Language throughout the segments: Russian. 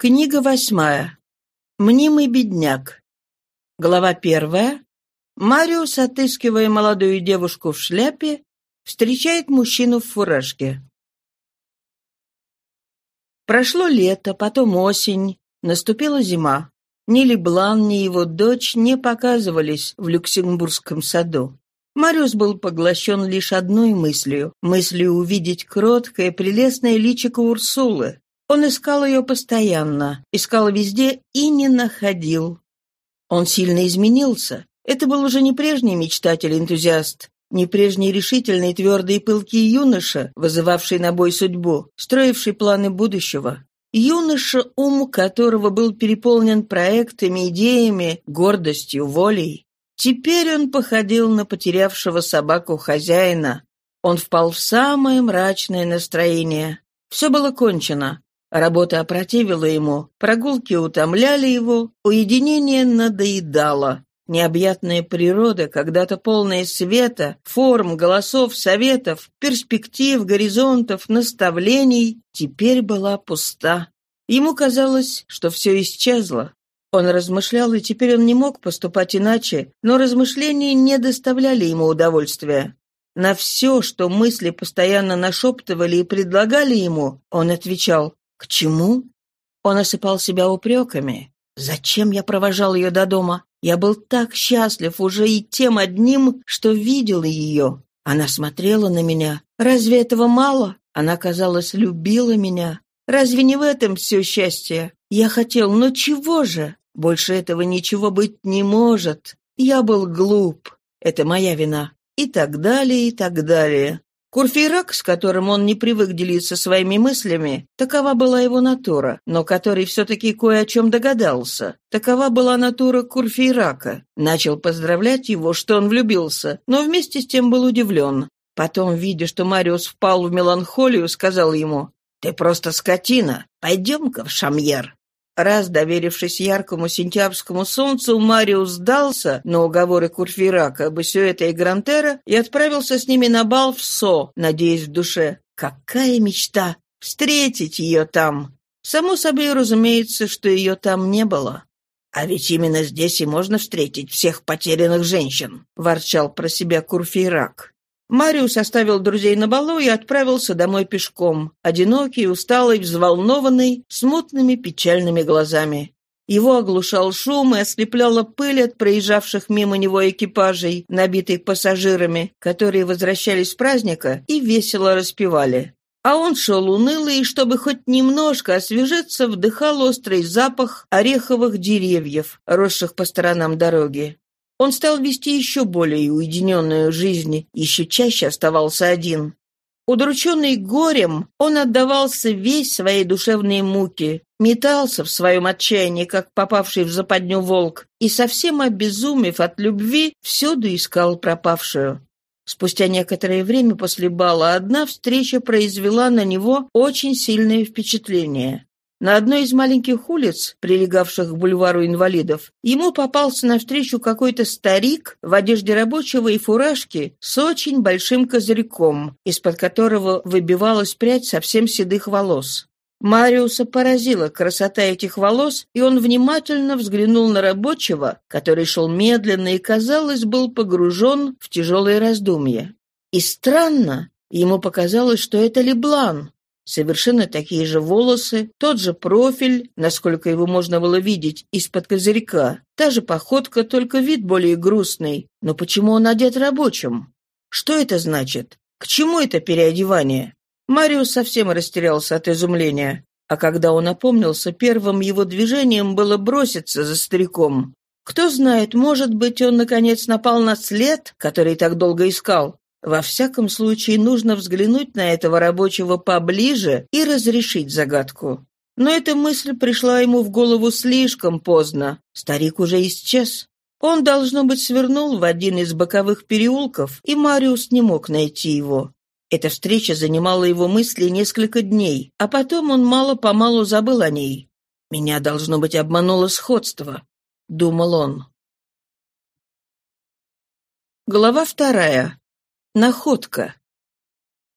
Книга восьмая. Мнимый бедняк. Глава первая. Мариус, отыскивая молодую девушку в шляпе, встречает мужчину в фуражке. Прошло лето, потом осень, наступила зима. Ни Леблан, ни его дочь не показывались в Люксембургском саду. Мариус был поглощен лишь одной мыслью — мыслью увидеть кроткое, прелестное личико Урсулы, он искал ее постоянно, искал везде и не находил. Он сильно изменился. Это был уже не прежний мечтатель-энтузиаст, не прежний решительный, твердый и пылкий юноша, вызывавший на бой судьбу, строивший планы будущего. Юноша, ум которого был переполнен проектами, идеями, гордостью, волей. Теперь он походил на потерявшего собаку хозяина. Он впал в самое мрачное настроение. Все было кончено. Работа опротивила ему, прогулки утомляли его, уединение надоедало. Необъятная природа, когда-то полная света, форм, голосов, советов, перспектив, горизонтов, наставлений, теперь была пуста. Ему казалось, что все исчезло. Он размышлял, и теперь он не мог поступать иначе, но размышления не доставляли ему удовольствия. На все, что мысли постоянно нашептывали и предлагали ему, он отвечал к чему? Он осыпал себя упреками. Зачем я провожал ее до дома? Я был так счастлив уже и тем одним, что видел ее. Она смотрела на меня. Разве этого мало? Она, казалось, любила меня. Разве не в этом все счастье? Я хотел, но чего же? Больше этого ничего быть не может. Я был глуп. Это моя вина. И так далее, и так далее. Курфейрак, с которым он не привык делиться своими мыслями, такова была его натура, но который все-таки кое о чем догадался. Такова была натура Курфейрака. Начал поздравлять его, что он влюбился, но вместе с тем был удивлен. Потом, видя, что Мариус впал в меланхолию, сказал ему, «Ты просто скотина. Пойдем-ка в Шамьер». Раз доверившись яркому сентябрьскому солнцу, Мариус сдался на уговоры Курфейрака, Басюэта и Грантера и отправился с ними на бал в Со, надеясь в душе. Какая мечта! Встретить ее там! Само собой разумеется, что ее там не было. «А ведь именно здесь и можно встретить всех потерянных женщин», — ворчал про себя Курфейрак. Мариус оставил друзей на балу и отправился домой пешком, одинокий, усталый, взволнованный, с мутными печальными глазами. Его оглушал шум и ослепляла пыль от проезжавших мимо него экипажей, набитых пассажирами, которые возвращались с праздника и весело распевали. А он шел унылый, и, чтобы хоть немножко освежиться, вдыхал острый запах ореховых деревьев, росших по сторонам дороги. Он стал вести еще более уединенную жизнь, еще чаще оставался один. Удрученный горем, он отдавался весь своей душевной муке, метался в своем отчаянии, как попавший в западню волк, и, совсем обезумев от любви, всюду искал пропавшую. Спустя некоторое время после бала одна встреча произвела на него очень сильное впечатление. На одной из маленьких улиц, прилегавших к бульвару инвалидов, ему попался навстречу какой-то старик в одежде рабочего и фуражке с очень большим козырьком, из-под которого выбивалась прядь совсем седых волос. Мариуса поразила красота этих волос, и он внимательно взглянул на рабочего, который шел медленно и, казалось, был погружен в тяжелые раздумья. И странно, ему показалось, что это Леблан, Совершенно такие же волосы, тот же профиль, насколько его можно было видеть, из-под козырька. Та же походка, только вид более грустный. Но почему он одет рабочим? Что это значит? К чему это переодевание? Мариус совсем растерялся от изумления. А когда он опомнился, первым его движением было броситься за стариком. Кто знает, может быть, он, наконец, напал на след, который так долго искал. Во всяком случае, нужно взглянуть на этого рабочего поближе и разрешить загадку. Но эта мысль пришла ему в голову слишком поздно. Старик уже исчез. Он, должно быть, свернул в один из боковых переулков, и Мариус не мог найти его. Эта встреча занимала его мысли несколько дней, а потом он мало-помалу забыл о ней. «Меня, должно быть, обмануло сходство», — думал он. Глава вторая. Находка.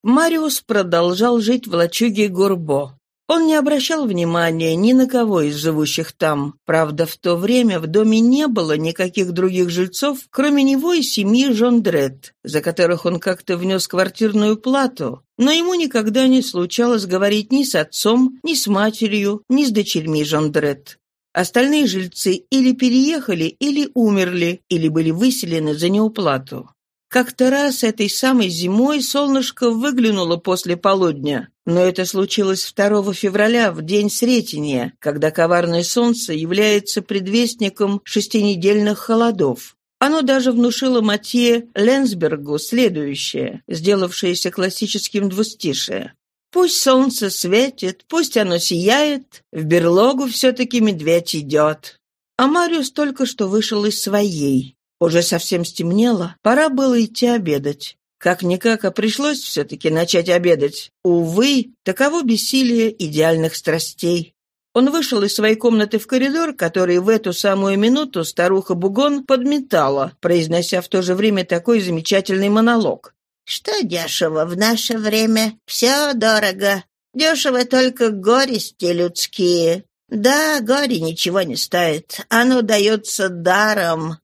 Мариус продолжал жить в лачуге Горбо. Он не обращал внимания ни на кого из живущих там. Правда, в то время в доме не было никаких других жильцов, кроме него и семьи Жондрет, за которых он как-то внес квартирную плату. Но ему никогда не случалось говорить ни с отцом, ни с матерью, ни с дочерьми Жондрет. Остальные жильцы или переехали, или умерли, или были выселены за неуплату. Как-то раз этой самой зимой солнышко выглянуло после полудня, но это случилось 2 февраля, в день Сретения, когда коварное солнце является предвестником шестинедельных холодов. Оно даже внушило Матье Ленсбергу следующее, сделавшееся классическим двустишее. «Пусть солнце светит, пусть оно сияет, в берлогу все-таки медведь идет». А Мариус только что вышел из своей. Уже совсем стемнело, пора было идти обедать. Как-никак, а пришлось все-таки начать обедать. Увы, таково бессилие идеальных страстей. Он вышел из своей комнаты в коридор, который в эту самую минуту старуха Бугон подметала, произнося в то же время такой замечательный монолог. «Что дешево в наше время? Все дорого. Дешево только горести людские. Да, горе ничего не стоит. Оно дается даром.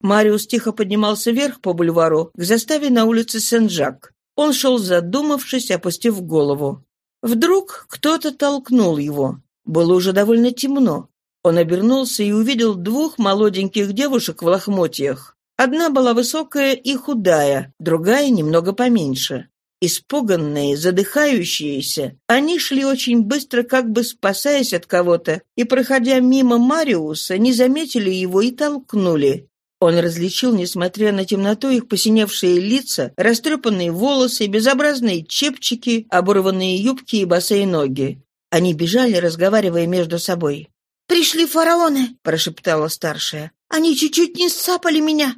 Мариус тихо поднимался вверх по бульвару к заставе на улице Сен-Жак. Он шел задумавшись, опустив голову. Вдруг кто-то толкнул его. Было уже довольно темно. Он обернулся и увидел двух молоденьких девушек в лохмотьях. Одна была высокая и худая, другая немного поменьше. Испуганные, задыхающиеся, они шли очень быстро, как бы спасаясь от кого-то, и, проходя мимо Мариуса, не заметили его и толкнули. Он различил, несмотря на темноту, их посиневшие лица, растрепанные волосы, безобразные чепчики, оборванные юбки и босые ноги. Они бежали, разговаривая между собой. «Пришли фараоны!» — прошептала старшая. «Они чуть-чуть не сцапали меня!»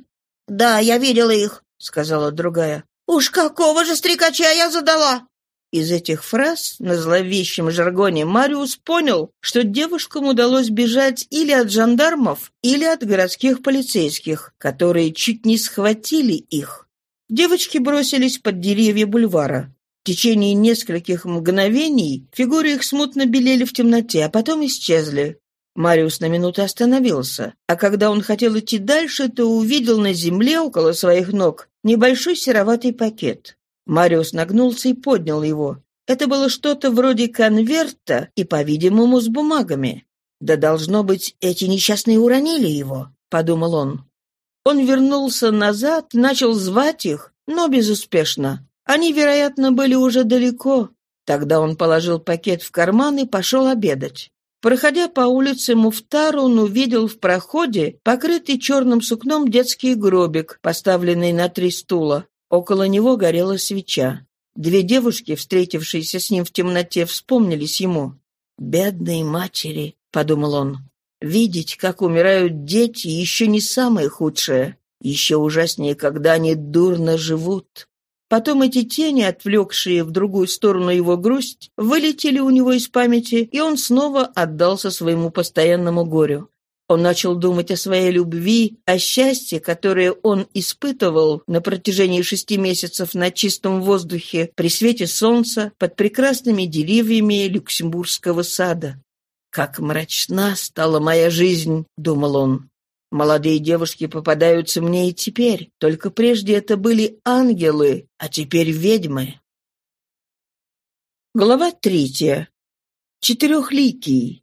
«Да, я видела их», — сказала другая. «Уж какого же стрекача я задала!» Из этих фраз на зловещем жаргоне Мариус понял, что девушкам удалось бежать или от жандармов, или от городских полицейских, которые чуть не схватили их. Девочки бросились под деревья бульвара. В течение нескольких мгновений фигуры их смутно белели в темноте, а потом исчезли. Мариус на минуту остановился, а когда он хотел идти дальше, то увидел на земле около своих ног небольшой сероватый пакет. Мариус нагнулся и поднял его. Это было что-то вроде конверта и, по-видимому, с бумагами. «Да, должно быть, эти несчастные уронили его», — подумал он. Он вернулся назад, начал звать их, но безуспешно. Они, вероятно, были уже далеко. Тогда он положил пакет в карман и пошел обедать. Проходя по улице Муфтар, он увидел в проходе покрытый черным сукном детский гробик, поставленный на три стула. Около него горела свеча. Две девушки, встретившиеся с ним в темноте, вспомнились ему. «Бедные матери», — подумал он. «Видеть, как умирают дети, еще не самое худшее. Еще ужаснее, когда они дурно живут». Потом эти тени, отвлекшие в другую сторону его грусть, вылетели у него из памяти, и он снова отдался своему постоянному горю. Он начал думать о своей любви, о счастье, которое он испытывал на протяжении шести месяцев на чистом воздухе, при свете солнца, под прекрасными деревьями Люксембургского сада. «Как мрачна стала моя жизнь», — думал он. «Молодые девушки попадаются мне и теперь, только прежде это были ангелы, а теперь ведьмы». Глава третья. Четырехликий.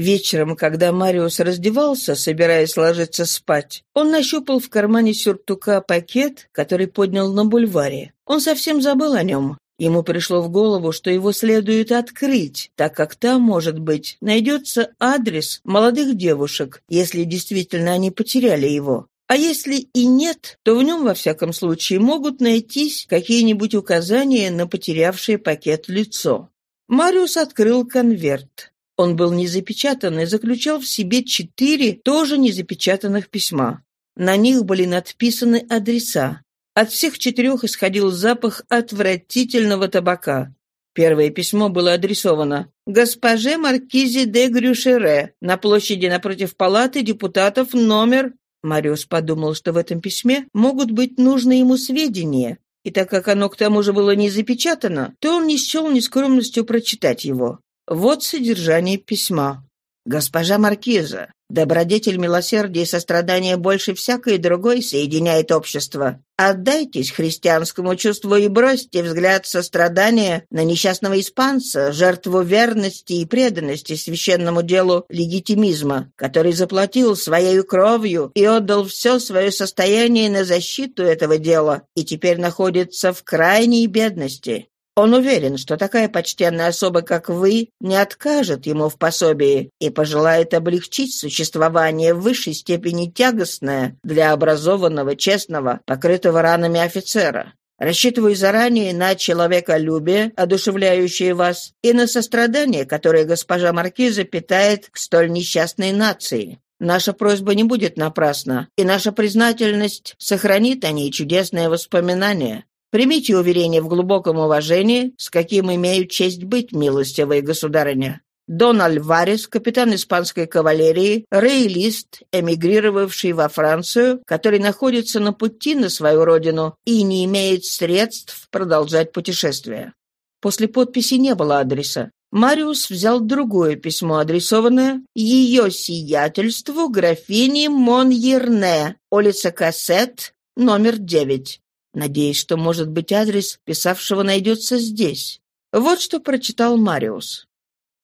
Вечером, когда Мариус раздевался, собираясь ложиться спать, он нащупал в кармане сюртука пакет, который поднял на бульваре. Он совсем забыл о нем. Ему пришло в голову, что его следует открыть, так как там, может быть, найдется адрес молодых девушек, если действительно они потеряли его. А если и нет, то в нем, во всяком случае, могут найтись какие-нибудь указания на потерявшее пакет лицо. Мариус открыл конверт. Он был не запечатан и заключал в себе четыре тоже незапечатанных письма. На них были надписаны адреса. От всех четырех исходил запах отвратительного табака. Первое письмо было адресовано «Госпоже Маркизе де Грюшере на площади напротив палаты депутатов номер...» Мариус подумал, что в этом письме могут быть нужны ему сведения. И так как оно к тому же было не запечатано, то он не счел нескромностью прочитать его. Вот содержание письма. «Госпожа Маркиза, добродетель милосердия и сострадания больше всякой другой соединяет общество. Отдайтесь христианскому чувству и бросьте взгляд сострадания на несчастного испанца, жертву верности и преданности священному делу легитимизма, который заплатил своей кровью и отдал все свое состояние на защиту этого дела и теперь находится в крайней бедности. Он уверен, что такая почтенная особа, как вы, не откажет ему в пособии и пожелает облегчить существование в высшей степени тягостное для образованного, честного, покрытого ранами офицера. Рассчитываю заранее на человеколюбие, одушевляющее вас, и на сострадание, которое госпожа Маркиза питает к столь несчастной нации. Наша просьба не будет напрасна, и наша признательность сохранит о ней чудесное воспоминание. Примите уверение в глубоком уважении, с каким имею честь быть, милостивая государыня. Дон Альварес, капитан испанской кавалерии, рейлист, эмигрировавший во Францию, который находится на пути на свою родину и не имеет средств продолжать путешествие. После подписи не было адреса. Мариус взял другое письмо, адресованное «Ее сиятельству графине Моньерне, улица Кассет, номер 9». Надеюсь, что, может быть, адрес писавшего найдется здесь. Вот что прочитал Мариус.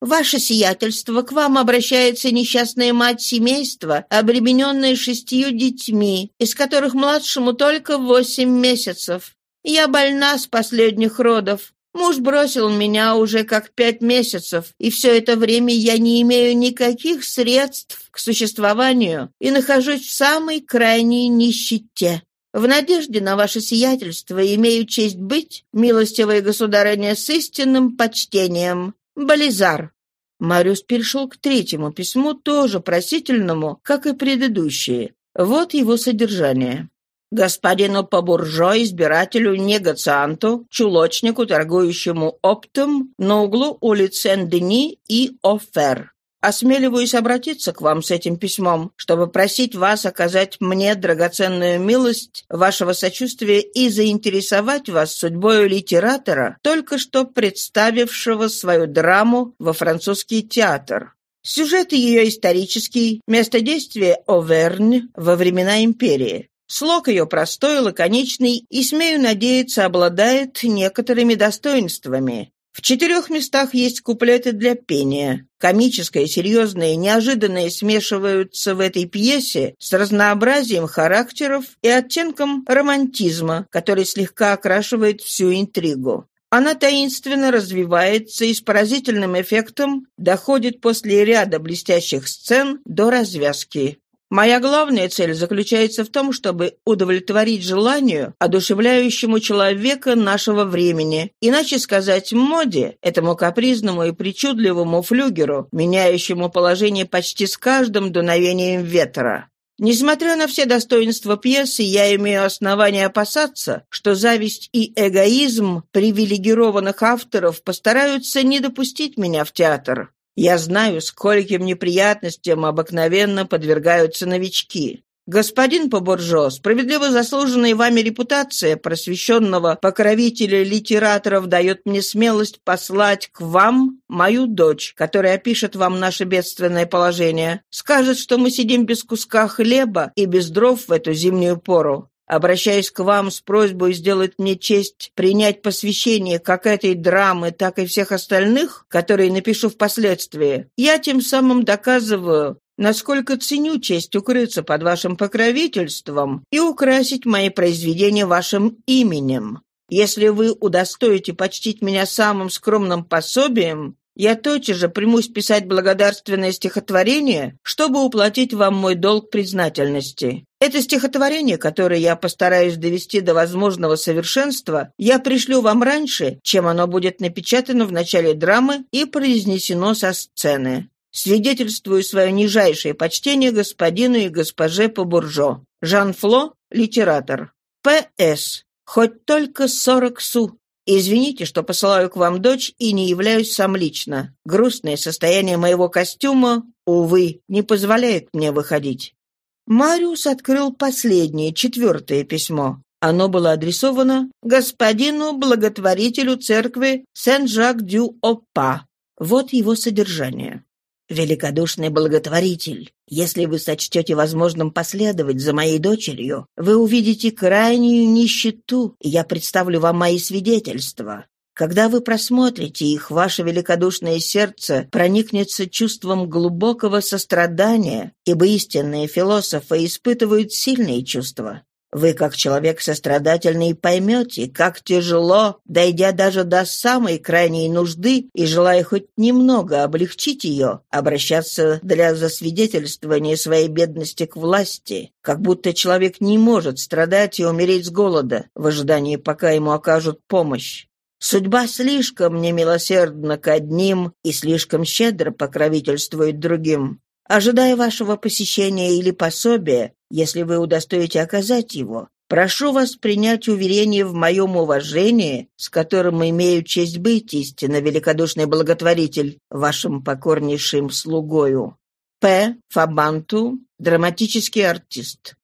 «Ваше сиятельство, к вам обращается несчастная мать семейства, обремененная шестью детьми, из которых младшему только восемь месяцев. Я больна с последних родов. Муж бросил меня уже как пять месяцев, и все это время я не имею никаких средств к существованию и нахожусь в самой крайней нищете. В надежде на ваше сиятельство имею честь быть, милостивая государыня, с истинным почтением. Бализар». Мариус перешел к третьему письму, тоже просительному, как и предыдущие. Вот его содержание. Господину Побуржо, избирателю негацианту, чулочнику, торгующему оптом на углу улиц Сен-Дени и Офер. Осмеливаюсь обратиться к вам с этим письмом, чтобы просить вас оказать мне драгоценную милость вашего сочувствия и заинтересовать вас судьбой литератора, только что представившего свою драму во французский театр. Сюжет ее исторический, место действия – Овернь во времена империи. Слог ее простой, лаконичный и, смею надеяться, обладает некоторыми достоинствами. В четырех местах есть куплеты для пения. Комическое, серьезное и неожиданное смешиваются в этой пьесе с разнообразием характеров и оттенком романтизма, который слегка окрашивает всю интригу. Она таинственно развивается и с поразительным эффектом доходит после ряда блестящих сцен до развязки. Моя главная цель заключается в том, чтобы удовлетворить желанию, одушевляющему человека нашего времени, иначе сказать моде, этому капризному и причудливому флюгеру, меняющему положение почти с каждым дуновением ветра. Несмотря на все достоинства пьесы, я имею основания опасаться, что зависть и эгоизм привилегированных авторов постараются не допустить меня в театр. Я знаю, скольким неприятностям обыкновенно подвергаются новички. Господин Побуржо, справедливо заслуженная вами репутация просвещенного покровителя литераторов дает мне смелость послать к вам мою дочь, которая опишет вам наше бедственное положение. Скажет, что мы сидим без куска хлеба и без дров в эту зимнюю пору. Обращаюсь к вам с просьбой сделать мне честь принять посвящение как этой драмы, так и всех остальных, которые напишу впоследствии, я тем самым доказываю, насколько ценю честь укрыться под вашим покровительством и украсить мои произведения вашим именем. Если вы удостоите почтить меня самым скромным пособием, я тотчас же примусь писать благодарственное стихотворение, чтобы уплатить вам мой долг признательности. Это стихотворение, которое я постараюсь довести до возможного совершенства, я пришлю вам раньше, чем оно будет напечатано в начале драмы и произнесено со сцены. Свидетельствую свое нижайшее почтение господину и госпоже по буржо. Жан Фло, литератор. П.С. Хоть только сорок су. Извините, что посылаю к вам дочь и не являюсь сам лично. Грустное состояние моего костюма, увы, не позволяет мне выходить». Мариус открыл последнее, четвертое письмо. Оно было адресовано господину благотворителю церкви Сен-Жак-дю-Опа. Вот его содержание. «Великодушный благотворитель, если вы сочтете возможным последовать за моей дочерью, вы увидите крайнюю нищету, и я представлю вам мои свидетельства. Когда вы просмотрите их, ваше великодушное сердце проникнется чувством глубокого сострадания, ибо истинные философы испытывают сильные чувства. Вы, как человек сострадательный, поймете, как тяжело, дойдя даже до самой крайней нужды и желая хоть немного облегчить ее, обращаться для засвидетельствования своей бедности к власти, как будто человек не может страдать и умереть с голода в ожидании, пока ему окажут помощь. Судьба слишком немилосердна к одним и слишком щедро покровительствует другим. Ожидая вашего посещения или пособия, если вы удостоите оказать его, прошу вас принять уверение в моем уважении, с которым имею честь быть истинно великодушный благотворитель, вашим покорнейшим слугою. П. Фабанту, драматический артист.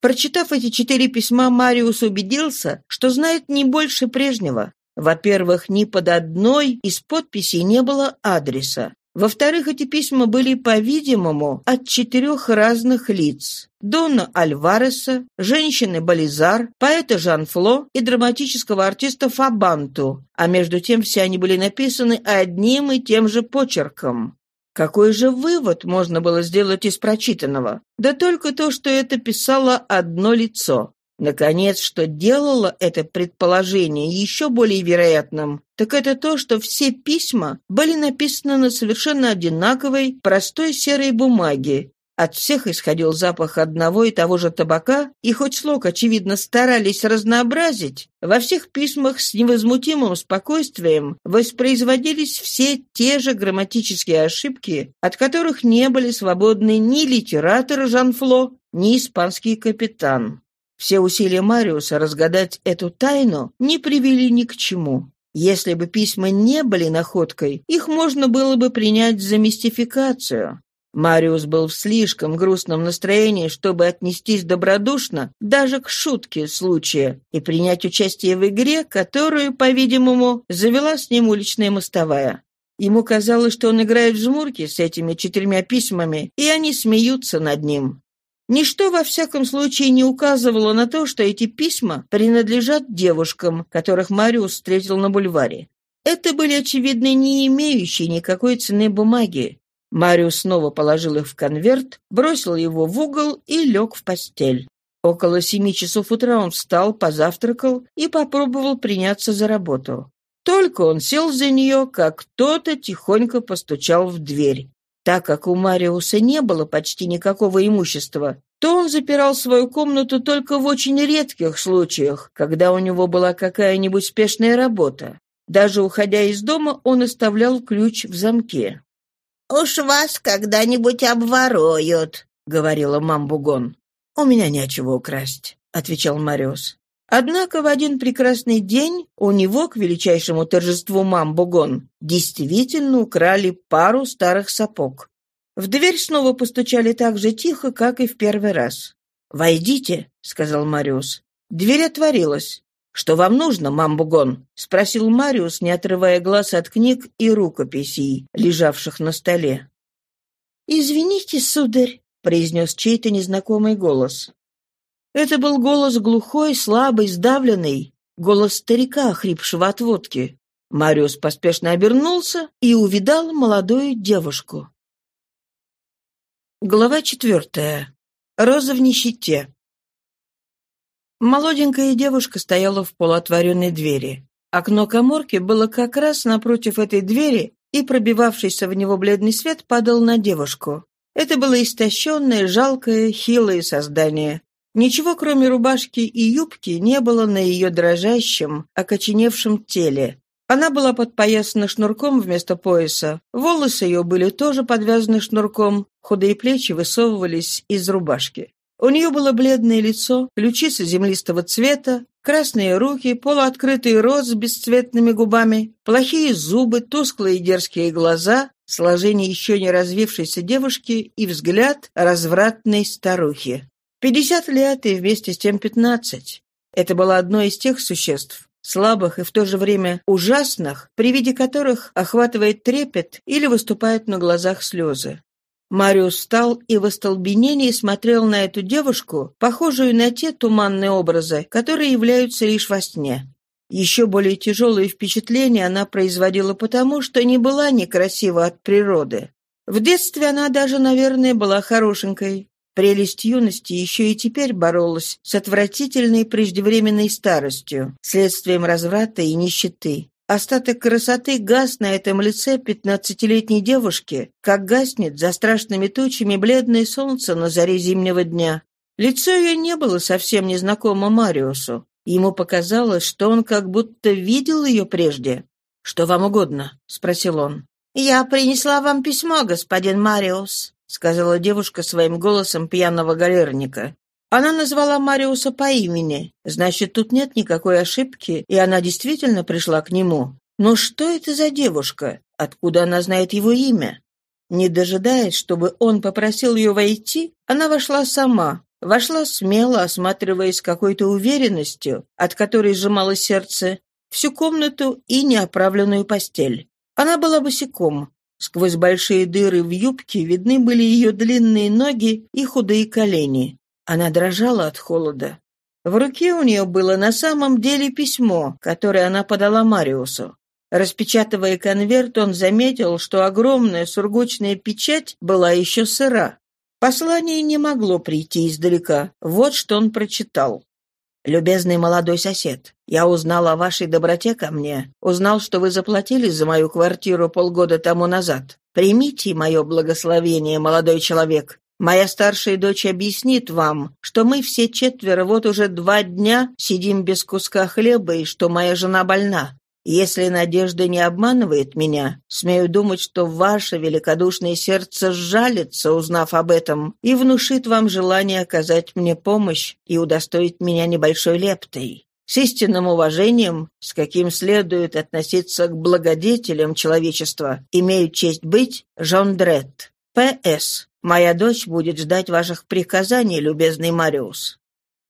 Прочитав эти четыре письма, Мариус убедился, что знает не больше прежнего. Во-первых, ни под одной из подписей не было адреса. Во-вторых, эти письма были, по-видимому, от четырех разных лиц. Дона Альвареса, женщины Бализар, поэта Жан-Фло и драматического артиста Фабанту, а между тем все они были написаны одним и тем же почерком. Какой же вывод можно было сделать из прочитанного? Да только то, что это писало одно лицо. Наконец, что делало это предположение еще более вероятным, так это то, что все письма были написаны на совершенно одинаковой, простой серой бумаге. От всех исходил запах одного и того же табака, и хоть слог, очевидно, старались разнообразить, во всех письмах с невозмутимым спокойствием воспроизводились все те же грамматические ошибки, от которых не были свободны ни литератор Жан-Фло, ни испанский капитан. Все усилия Мариуса разгадать эту тайну не привели ни к чему. Если бы письма не были находкой, их можно было бы принять за мистификацию. Мариус был в слишком грустном настроении, чтобы отнестись добродушно даже к шутке случая и принять участие в игре, которую, по-видимому, завела с ним уличная мостовая. Ему казалось, что он играет в жмурки с этими четырьмя письмами, и они смеются над ним. Ничто, во всяком случае, не указывало на то, что эти письма принадлежат девушкам, которых Мариус встретил на бульваре. Это были, очевидно, не имеющие никакой цены бумаги. Мариус снова положил их в конверт, бросил его в угол и лег в постель. Около семи часов утра он встал, позавтракал и попробовал приняться за работу. Только он сел за нее, как кто-то тихонько постучал в дверь. Так как у Мариуса не было почти никакого имущества, то он запирал свою комнату только в очень редких случаях, когда у него была какая-нибудь спешная работа. Даже уходя из дома, он оставлял ключ в замке. «Уж вас когда-нибудь обворуют», — говорила мамбугон. «У меня нечего украсть», — отвечал Мариус. Однако в один прекрасный день у него, к величайшему торжеству Мамбугон, действительно украли пару старых сапог. В дверь снова постучали так же тихо, как и в первый раз. «Войдите», — сказал Мариус. Дверь отворилась. «Что вам нужно, Мамбугон?» — спросил Мариус, не отрывая глаз от книг и рукописей, лежавших на столе. «Извините, сударь», — произнес чей-то незнакомый голос. Это был голос глухой, слабый, сдавленный, голос старика, хрипшего от водки. Мариус поспешно обернулся и увидал молодую девушку. Глава четвертая. Роза в нищете. Молоденькая девушка стояла в полуотворенной двери. Окно коморки было как раз напротив этой двери, и пробивавшийся в него бледный свет падал на девушку. Это было истощенное, жалкое, хилое создание. Ничего, кроме рубашки и юбки, не было на ее дрожащем, окоченевшем теле. Она была подпоясана шнурком вместо пояса, волосы ее были тоже подвязаны шнурком, худые плечи высовывались из рубашки. У нее было бледное лицо, ключицы землистого цвета, красные руки, полуоткрытый рот с бесцветными губами, плохие зубы, тусклые дерзкие глаза, сложение еще не развившейся девушки и взгляд развратной старухи. Пятьдесят лет и вместе с тем пятнадцать. Это было одно из тех существ, слабых и в то же время ужасных, при виде которых охватывает трепет или выступают на глазах слезы. Мариус встал и в остолбенении смотрел на эту девушку, похожую на те туманные образы, которые являются лишь во сне. Еще более тяжелые впечатления она производила потому, что не была некрасива от природы. В детстве она даже, наверное, была хорошенькой. Прелесть юности еще и теперь боролась с отвратительной преждевременной старостью, следствием разврата и нищеты. Остаток красоты гас на этом лице пятнадцатилетней девушки, как гаснет за страшными тучами бледное солнце на заре зимнего дня. Лицо ее не было совсем незнакомо Мариусу. Ему показалось, что он как будто видел ее прежде. «Что вам угодно?» — спросил он. «Я принесла вам письмо, господин Мариус», — сказала девушка своим голосом пьяного галерника. Она назвала Мариуса по имени. Значит, тут нет никакой ошибки, и она действительно пришла к нему. Но что это за девушка? Откуда она знает его имя? Не дожидаясь, чтобы он попросил ее войти, она вошла сама. Вошла смело, осматриваясь какой-то уверенностью, от которой сжимало сердце, всю комнату и неоправленную постель. Она была босиком. Сквозь большие дыры в юбке видны были ее длинные ноги и худые колени. Она дрожала от холода. В руке у нее было на самом деле письмо, которое она подала Мариусу. Распечатывая конверт, он заметил, что огромная сургучная печать была еще сыра. Послание не могло прийти издалека. Вот что он прочитал. «Любезный молодой сосед, я узнал о вашей доброте ко мне, узнал, что вы заплатили за мою квартиру полгода тому назад. Примите мое благословение, молодой человек. Моя старшая дочь объяснит вам, что мы все четверо вот уже два дня сидим без куска хлеба и что моя жена больна. Если надежда не обманывает меня, смею думать, что ваше великодушное сердце сжалится, узнав об этом, и внушит вам желание оказать мне помощь и удостоить меня небольшой лептой. С истинным уважением, с каким следует относиться к благодетелям человечества, имею честь быть Жон Дред. П.С. Моя дочь будет ждать ваших приказаний, любезный Мариус».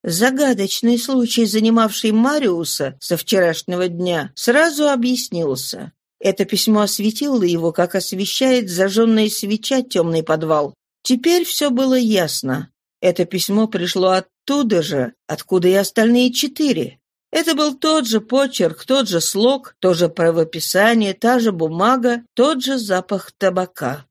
Загадочный случай, занимавший Мариуса со вчерашнего дня, сразу объяснился. Это письмо осветило его, как освещает зажженная свеча темный подвал. Теперь все было ясно. Это письмо пришло оттуда же, откуда и остальные четыре. Это был тот же почерк, тот же слог, то же правописание, та же бумага, тот же запах табака.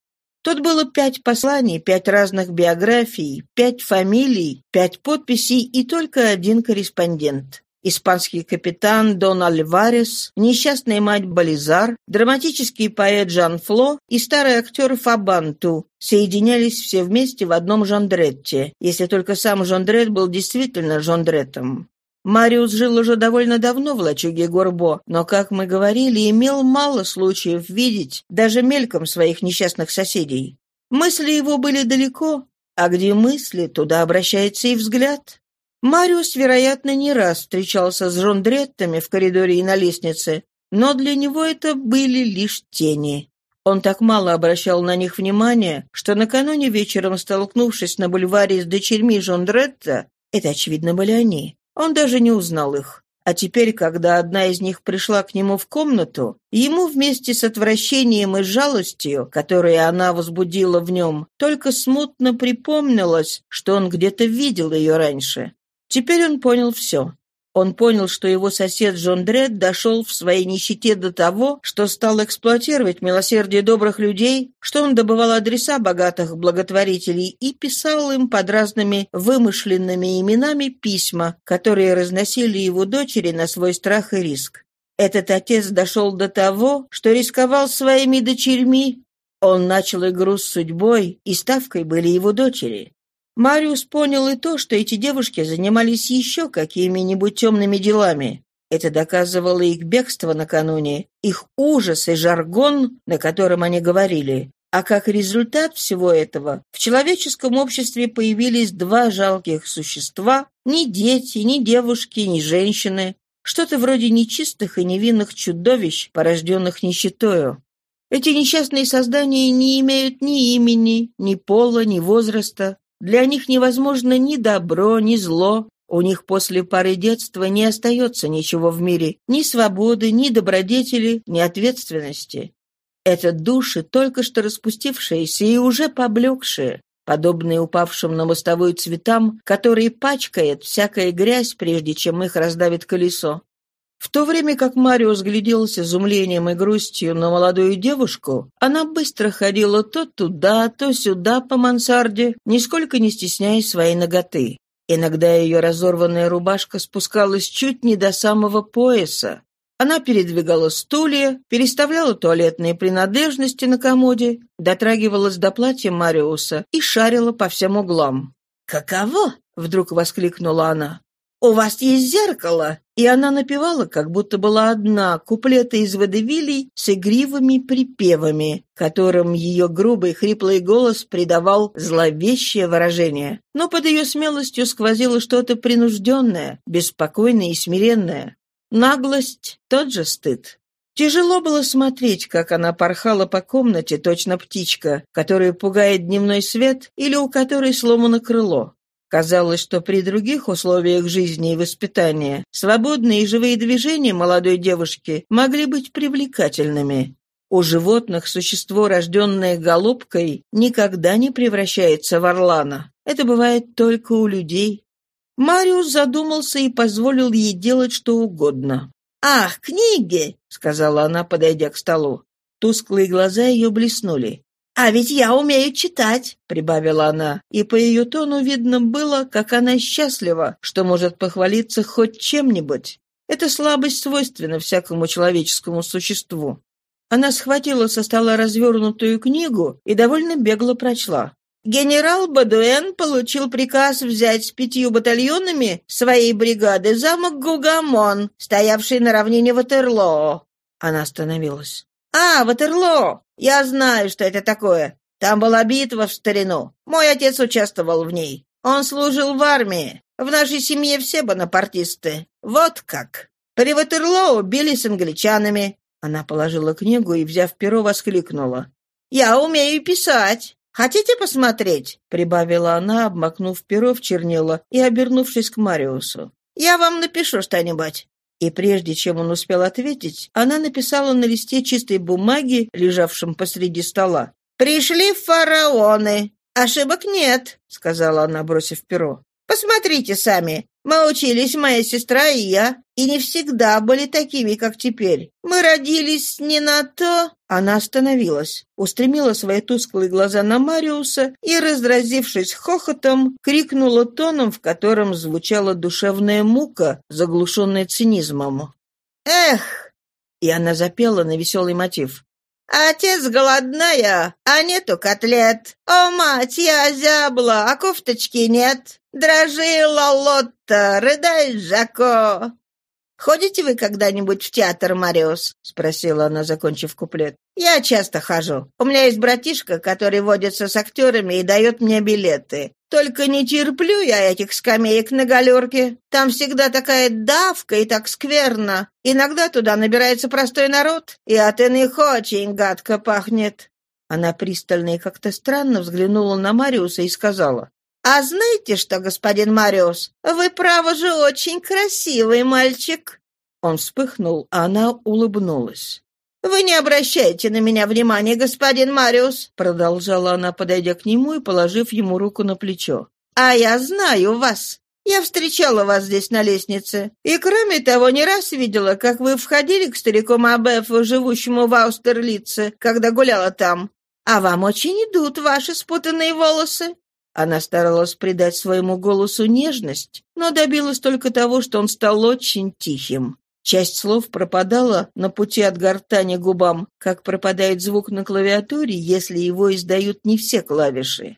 Тут было пять посланий, пять разных биографий, пять фамилий, пять подписей и только один корреспондент. Испанский капитан Дон Альварес, несчастная мать Бализар, драматический поэт Жан Фло и старый актер Фабанту соединялись все вместе в одном Жондретте, если только сам Жондрет был действительно Жондреттом. Мариус жил уже довольно давно в лачуге Горбо, но, как мы говорили, имел мало случаев видеть даже мельком своих несчастных соседей. Мысли его были далеко, а где мысли, туда обращается и взгляд. Мариус, вероятно, не раз встречался с Жондреттами в коридоре и на лестнице, но для него это были лишь тени. Он так мало обращал на них внимания, что накануне вечером, столкнувшись на бульваре с дочерьми Жондретта, это, очевидно, были они, он даже не узнал их. А теперь, когда одна из них пришла к нему в комнату, ему вместе с отвращением и жалостью, которые она возбудила в нем, только смутно припомнилось, что он где-то видел ее раньше. Теперь он понял все. Он понял, что его сосед Джон Дред дошел в своей нищете до того, что стал эксплуатировать милосердие добрых людей, что он добывал адреса богатых благотворителей и писал им под разными вымышленными именами письма, которые разносили его дочери на свой страх и риск. Этот отец дошел до того, что рисковал своими дочерьми. Он начал игру с судьбой, и ставкой были его дочери. Мариус понял и то, что эти девушки занимались еще какими-нибудь темными делами. Это доказывало их бегство накануне, их ужас и жаргон, на котором они говорили. А как результат всего этого, в человеческом обществе появились два жалких существа, ни дети, ни девушки, ни женщины, что-то вроде нечистых и невинных чудовищ, порожденных нищетою. Эти несчастные создания не имеют ни имени, ни пола, ни возраста, для них невозможно ни добро, ни зло. У них после пары детства не остается ничего в мире, ни свободы, ни добродетели, ни ответственности. Это души, только что распустившиеся и уже поблекшие, подобные упавшим на мостовую цветам, которые пачкает всякая грязь, прежде чем их раздавит колесо. В то время как Марио взглядел с изумлением и грустью на молодую девушку, она быстро ходила то туда, то сюда по мансарде, нисколько не стесняясь своей ноготы. Иногда ее разорванная рубашка спускалась чуть не до самого пояса. Она передвигала стулья, переставляла туалетные принадлежности на комоде, дотрагивалась до платья Мариуса и шарила по всем углам. «Каково?» — вдруг воскликнула она. «У вас есть зеркало!» И она напевала, как будто была одна, куплеты из водевилей с игривыми припевами, которым ее грубый хриплый голос придавал зловещее выражение. Но под ее смелостью сквозило что-то принужденное, беспокойное и смиренное. Наглость — тот же стыд. Тяжело было смотреть, как она порхала по комнате, точно птичка, которая пугает дневной свет или у которой сломано крыло. Казалось, что при других условиях жизни и воспитания свободные и живые движения молодой девушки могли быть привлекательными. У животных существо, рожденное голубкой, никогда не превращается в орлана. Это бывает только у людей. Мариус задумался и позволил ей делать что угодно. «Ах, книги!» — сказала она, подойдя к столу. Тусклые глаза ее блеснули. «А ведь я умею читать», — прибавила она, и по ее тону видно было, как она счастлива, что может похвалиться хоть чем-нибудь. Эта слабость свойственна всякому человеческому существу. Она схватила со стола развернутую книгу и довольно бегло прочла. Генерал Бадуэн получил приказ взять с пятью батальонами своей бригады замок Гугамон, стоявший на равнине Ватерлоо. Она остановилась. «А, Ватерлоо! Я знаю, что это такое. Там была битва в старину. Мой отец участвовал в ней. Он служил в армии. В нашей семье все бонапартисты. Вот как. При Ватерлоу били с англичанами». Она положила книгу и, взяв перо, воскликнула. «Я умею писать. Хотите посмотреть?» — прибавила она, обмакнув перо в чернила и обернувшись к Мариусу. «Я вам напишу что-нибудь. И прежде чем он успел ответить, она написала на листе чистой бумаги, лежавшем посреди стола. «Пришли фараоны. Ошибок нет», — сказала она, бросив перо. «Посмотрите сами. Мы учились, моя сестра и я, и не всегда были такими, как теперь. Мы родились не на то...» Она остановилась, устремила свои тусклые глаза на Мариуса и, разразившись хохотом, крикнула тоном, в котором звучала душевная мука, заглушенная цинизмом. «Эх!» И она запела на веселый мотив. «Отец голодная, а нету котлет. О, мать, я зябла, а кофточки нет. Дрожи, Лолотта, рыдай, Жако. «Ходите вы когда-нибудь в театр, Мариус?» — спросила она, закончив куплет. «Я часто хожу. У меня есть братишка, который водится с актерами и дает мне билеты. Только не терплю я этих скамеек на галерке. Там всегда такая давка и так скверно. Иногда туда набирается простой народ, и от иных очень гадко пахнет». Она пристально и как-то странно взглянула на Мариуса и сказала, «А знаете что, господин Мариус, вы, право же, очень красивый мальчик!» Он вспыхнул, а она улыбнулась. «Вы не обращайте на меня внимания, господин Мариус», продолжала она, подойдя к нему и положив ему руку на плечо. «А я знаю вас. Я встречала вас здесь на лестнице. И, кроме того, не раз видела, как вы входили к старику Мабефу, живущему в Аустерлице, когда гуляла там. А вам очень идут ваши спутанные волосы. Она старалась придать своему голосу нежность, но добилась только того, что он стал очень тихим. Часть слов пропадала на пути от гортани губам, как пропадает звук на клавиатуре, если его издают не все клавиши.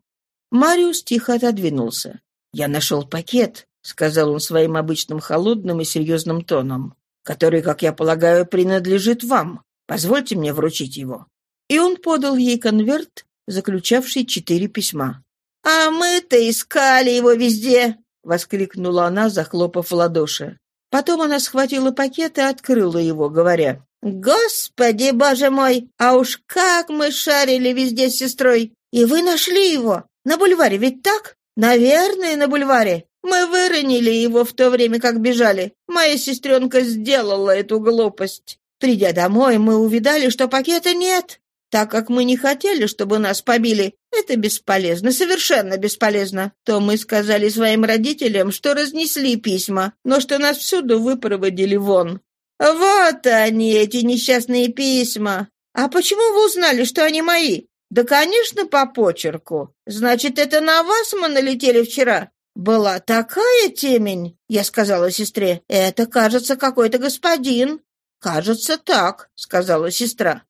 Мариус тихо отодвинулся. «Я нашел пакет», — сказал он своим обычным холодным и серьезным тоном, «который, как я полагаю, принадлежит вам. Позвольте мне вручить его». И он подал ей конверт, заключавший четыре письма. «А мы-то искали его везде!» — воскликнула она, захлопав в ладоши. Потом она схватила пакет и открыла его, говоря, «Господи, боже мой! А уж как мы шарили везде с сестрой! И вы нашли его! На бульваре ведь так? Наверное, на бульваре. Мы выронили его в то время, как бежали. Моя сестренка сделала эту глупость. Придя домой, мы увидали, что пакета нет. Так как мы не хотели, чтобы нас побили, это бесполезно, совершенно бесполезно, то мы сказали своим родителям, что разнесли письма, но что нас всюду выпроводили вон. Вот они, эти несчастные письма. А почему вы узнали, что они мои? Да, конечно, по почерку. Значит, это на вас мы налетели вчера? Была такая темень, я сказала сестре. Это, кажется, какой-то господин. Кажется, так, сказала сестра.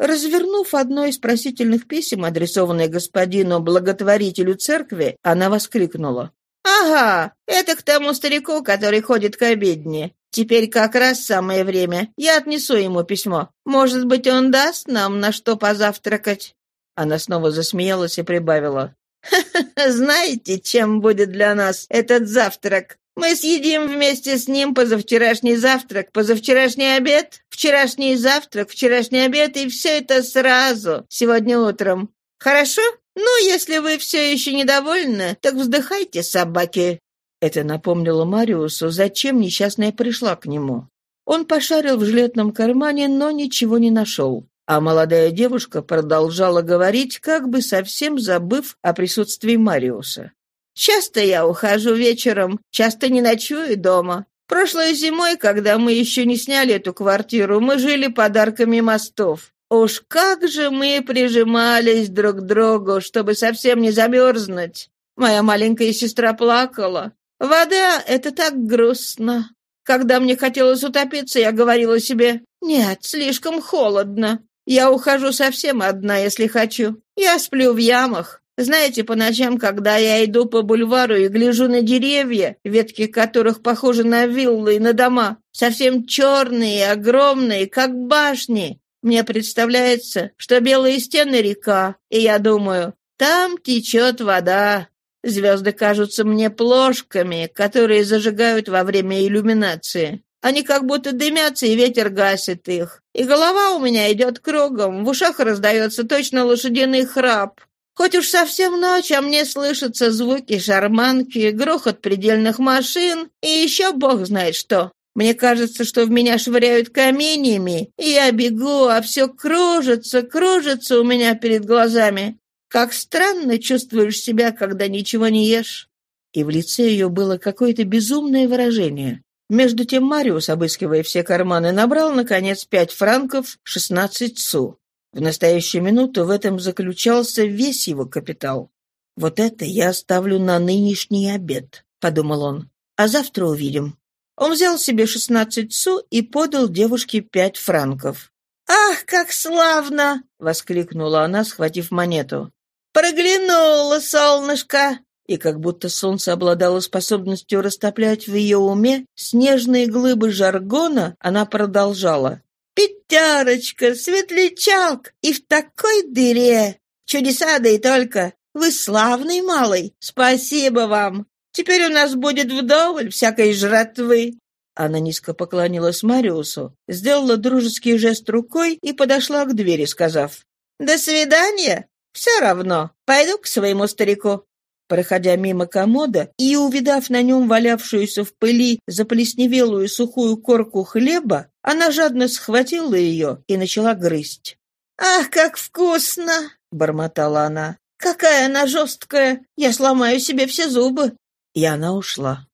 Развернув одно из просительных писем, адресованное господину благотворителю церкви, она воскликнула. «Ага, это к тому старику, который ходит к обедне. Теперь как раз самое время. Я отнесу ему письмо. Может быть, он даст нам на что позавтракать?» Она снова засмеялась и прибавила. «Ха-ха, знаете, чем будет для нас этот завтрак? Мы съедим вместе с ним позавчерашний завтрак, позавчерашний обед, вчерашний завтрак, вчерашний обед, и все это сразу, сегодня утром. Хорошо? Ну, если вы все еще недовольны, так вздыхайте, собаки». Это напомнило Мариусу, зачем несчастная пришла к нему. Он пошарил в жилетном кармане, но ничего не нашел. А молодая девушка продолжала говорить, как бы совсем забыв о присутствии Мариуса. Часто я ухожу вечером, часто не ночую дома. Прошлой зимой, когда мы еще не сняли эту квартиру, мы жили подарками мостов. Уж как же мы прижимались друг к другу, чтобы совсем не замерзнуть. Моя маленькая сестра плакала. Вода — это так грустно. Когда мне хотелось утопиться, я говорила себе, «Нет, слишком холодно. Я ухожу совсем одна, если хочу. Я сплю в ямах. Знаете, по ночам, когда я иду по бульвару и гляжу на деревья, ветки которых похожи на виллы и на дома, совсем черные и огромные, как башни, мне представляется, что белые стены — река, и я думаю, там течет вода. Звезды кажутся мне плошками, которые зажигают во время иллюминации. Они как будто дымятся, и ветер гасит их. И голова у меня идет кругом, в ушах раздается точно лошадиный храп. Хоть уж совсем ночь, а мне слышатся звуки шарманки, грохот предельных машин и еще бог знает что. Мне кажется, что в меня швыряют каменьями, и я бегу, а все кружится, кружится у меня перед глазами. Как странно чувствуешь себя, когда ничего не ешь. И в лице ее было какое-то безумное выражение. Между тем Мариус, обыскивая все карманы, набрал, наконец, пять франков шестнадцать су. В настоящую минуту в этом заключался весь его капитал. «Вот это я оставлю на нынешний обед», — подумал он. «А завтра увидим». Он взял себе шестнадцать су и подал девушке пять франков. «Ах, как славно!» — воскликнула она, схватив монету. «Проглянуло солнышко!» И как будто солнце обладало способностью растоплять в ее уме снежные глыбы жаргона, она продолжала. Пятерочка, светлячок, и в такой дыре. Чудеса, да и только. Вы славный малый, спасибо вам. Теперь у нас будет вдоволь всякой жратвы». Она низко поклонилась Мариусу, сделала дружеский жест рукой и подошла к двери, сказав, «До свидания. Все равно. Пойду к своему старику. Проходя мимо комода и увидав на нем валявшуюся в пыли заплесневелую сухую корку хлеба, она жадно схватила ее и начала грызть. «Ах, как вкусно!» — бормотала она. «Какая она жесткая! Я сломаю себе все зубы!» И она ушла.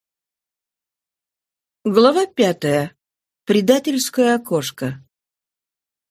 Глава пятая. Предательское окошко.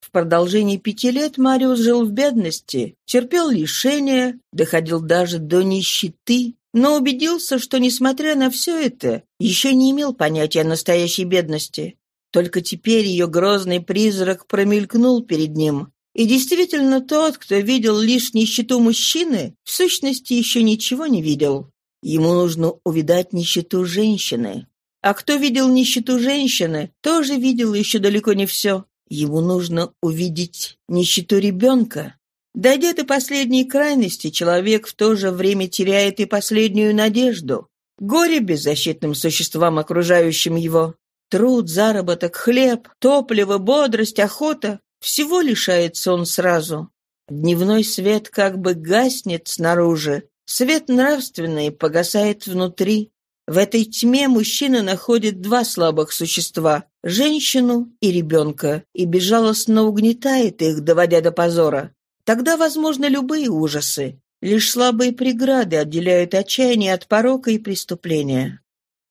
В продолжении пяти лет Мариус жил в бедности, терпел лишения, доходил даже до нищеты, но убедился, что, несмотря на все это, еще не имел понятия настоящей бедности. Только теперь ее грозный призрак промелькнул перед ним. И действительно тот, кто видел лишь нищету мужчины, в сущности еще ничего не видел. Ему нужно увидать нищету женщины. А кто видел нищету женщины, тоже видел еще далеко не все. Ему нужно увидеть нищету ребенка. Дойдя до последней крайности, человек в то же время теряет и последнюю надежду. Горе беззащитным существам, окружающим его. Труд, заработок, хлеб, топливо, бодрость, охота — всего лишается он сразу. Дневной свет как бы гаснет снаружи, свет нравственный погасает внутри. В этой тьме мужчина находит два слабых существа – женщину и ребенка, и безжалостно угнетает их, доводя до позора. Тогда возможны любые ужасы. Лишь слабые преграды отделяют отчаяние от порока и преступления.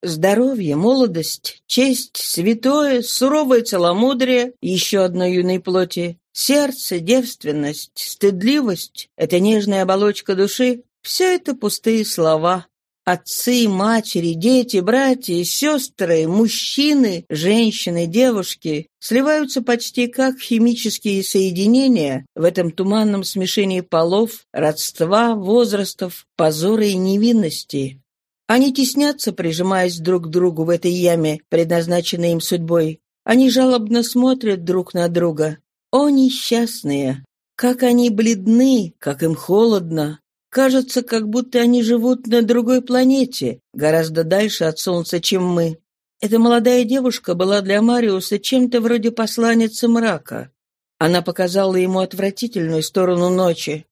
Здоровье, молодость, честь, святое, суровое целомудрие, еще одной юной плоти, сердце, девственность, стыдливость, эта нежная оболочка души — все это пустые слова. Отцы, матери, дети, братья, сестры, мужчины, женщины, девушки сливаются почти как химические соединения в этом туманном смешении полов, родства, возрастов, позора и невинности. Они теснятся, прижимаясь друг к другу в этой яме, предназначенной им судьбой. Они жалобно смотрят друг на друга. О, несчастные! Как они бледны, как им холодно! Кажется, как будто они живут на другой планете, гораздо дальше от Солнца, чем мы. Эта молодая девушка была для Мариуса чем-то вроде посланницы мрака. Она показала ему отвратительную сторону ночи.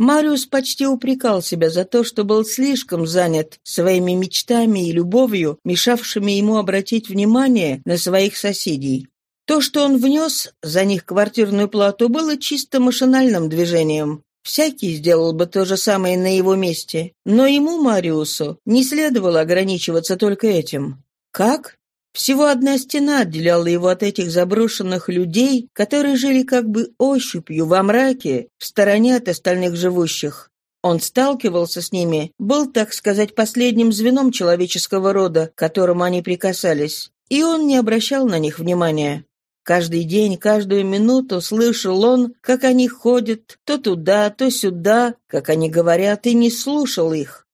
Мариус почти упрекал себя за то, что был слишком занят своими мечтами и любовью, мешавшими ему обратить внимание на своих соседей. То, что он внес за них квартирную плату, было чисто машинальным движением. Всякий сделал бы то же самое на его месте, но ему, Мариусу, не следовало ограничиваться только этим. Как? Всего одна стена отделяла его от этих заброшенных людей, которые жили как бы ощупью во мраке, в стороне от остальных живущих. Он сталкивался с ними, был, так сказать, последним звеном человеческого рода, к которому они прикасались, и он не обращал на них внимания. Каждый день, каждую минуту слышал он, как они ходят то туда, то сюда, как они говорят, и не слушал их.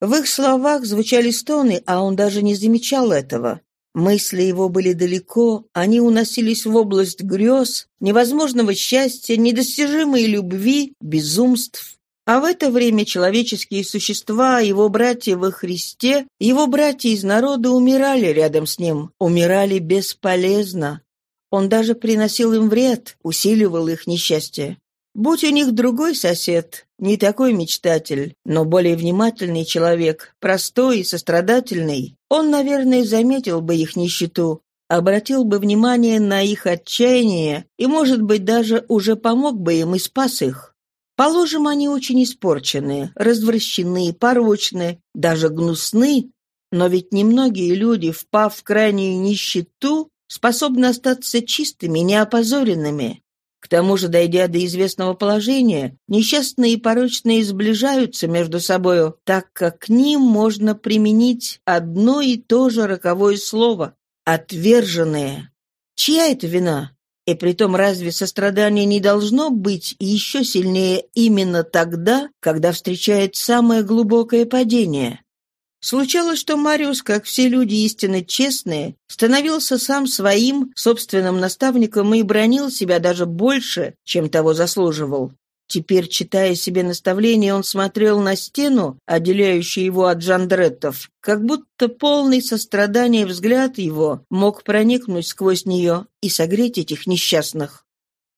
В их словах звучали стоны, а он даже не замечал этого. Мысли его были далеко, они уносились в область грез, невозможного счастья, недостижимой любви, безумств. А в это время человеческие существа, его братья во Христе, его братья из народа умирали рядом с ним, умирали бесполезно. Он даже приносил им вред, усиливал их несчастье. Будь у них другой сосед, не такой мечтатель, но более внимательный человек, простой и сострадательный, он, наверное, заметил бы их нищету, обратил бы внимание на их отчаяние и, может быть, даже уже помог бы им и спас их. Положим, они очень испорчены, развращены, порочны, даже гнусны, но ведь немногие люди, впав в крайнюю нищету, способны остаться чистыми, неопозоренными. К тому же, дойдя до известного положения, несчастные и порочные сближаются между собою, так как к ним можно применить одно и то же роковое слово — «отверженные». Чья это вина? И притом разве сострадание не должно быть еще сильнее именно тогда, когда встречает самое глубокое падение? Случалось, что Мариус, как все люди истинно честные, становился сам своим собственным наставником и бронил себя даже больше, чем того заслуживал. Теперь, читая себе наставления, он смотрел на стену, отделяющую его от жандреттов, как будто полный сострадания взгляд его мог проникнуть сквозь нее и согреть этих несчастных.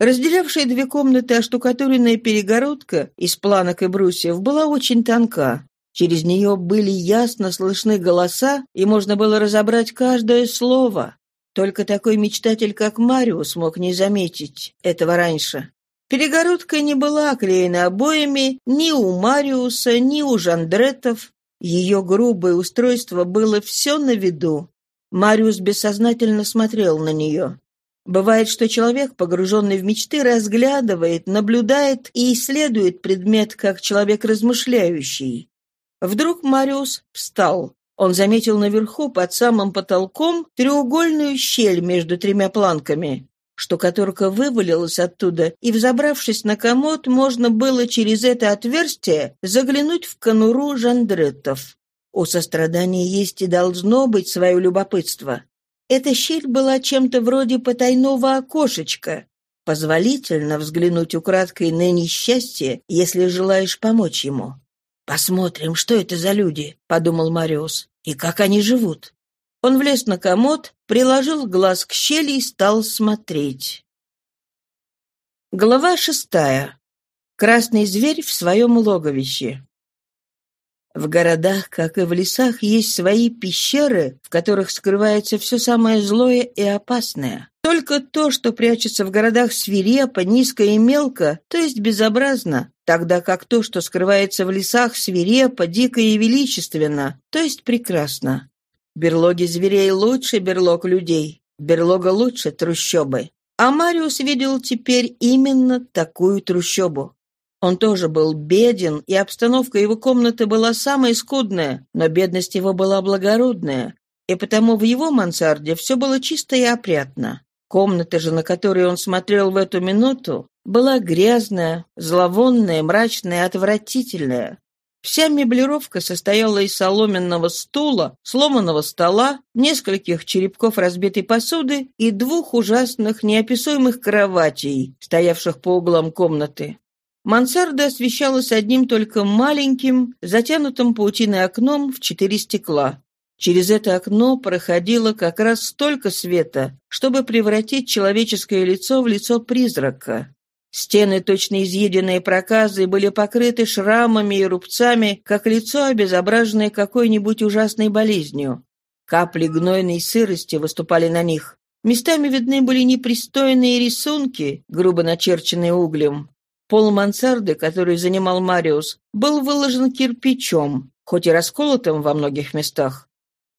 Разделявшая две комнаты оштукатуренная перегородка из планок и брусьев была очень тонка. Через нее были ясно слышны голоса, и можно было разобрать каждое слово. Только такой мечтатель, как Мариус, мог не заметить этого раньше. Перегородка не была оклеена обоями ни у Мариуса, ни у Жандреттов. Ее грубое устройство было все на виду. Мариус бессознательно смотрел на нее. Бывает, что человек, погруженный в мечты, разглядывает, наблюдает и исследует предмет как человек размышляющий. Вдруг Мариус встал. Он заметил наверху, под самым потолком, треугольную щель между тремя планками. Штукатурка вывалилась оттуда, и, взобравшись на комод, можно было через это отверстие заглянуть в конуру жандреттов. У сострадания есть и должно быть свое любопытство. Эта щель была чем-то вроде потайного окошечка. Позволительно взглянуть украдкой на несчастье, если желаешь помочь ему. «Посмотрим, что это за люди», — подумал Мариус, — «и как они живут». Он влез на комод, приложил глаз к щели и стал смотреть. Глава шестая. Красный зверь в своем логовище. В городах, как и в лесах, есть свои пещеры, в которых скрывается все самое злое и опасное. Только то, что прячется в городах свирепо, низко и мелко, то есть безобразно, тогда как то, что скрывается в лесах свирепо, дико и величественно, то есть прекрасно. Берлоги зверей лучше берлог людей, берлога лучше трущобы. А Мариус видел теперь именно такую трущобу. Он тоже был беден, и обстановка его комнаты была самая скудная, но бедность его была благородная, и потому в его мансарде все было чисто и опрятно. Комната же, на которую он смотрел в эту минуту, была грязная, зловонная, мрачная, отвратительная. Вся меблировка состояла из соломенного стула, сломанного стола, нескольких черепков разбитой посуды и двух ужасных неописуемых кроватей, стоявших по углам комнаты. Мансарда освещалась одним только маленьким, затянутым паутиной окном в четыре стекла. Через это окно проходило как раз столько света, чтобы превратить человеческое лицо в лицо призрака. Стены, точно изъеденные проказы, были покрыты шрамами и рубцами, как лицо, обезображенное какой-нибудь ужасной болезнью. Капли гнойной сырости выступали на них. Местами видны были непристойные рисунки, грубо начерченные углем. Пол мансарды, который занимал Мариус, был выложен кирпичом, хоть и расколотым во многих местах.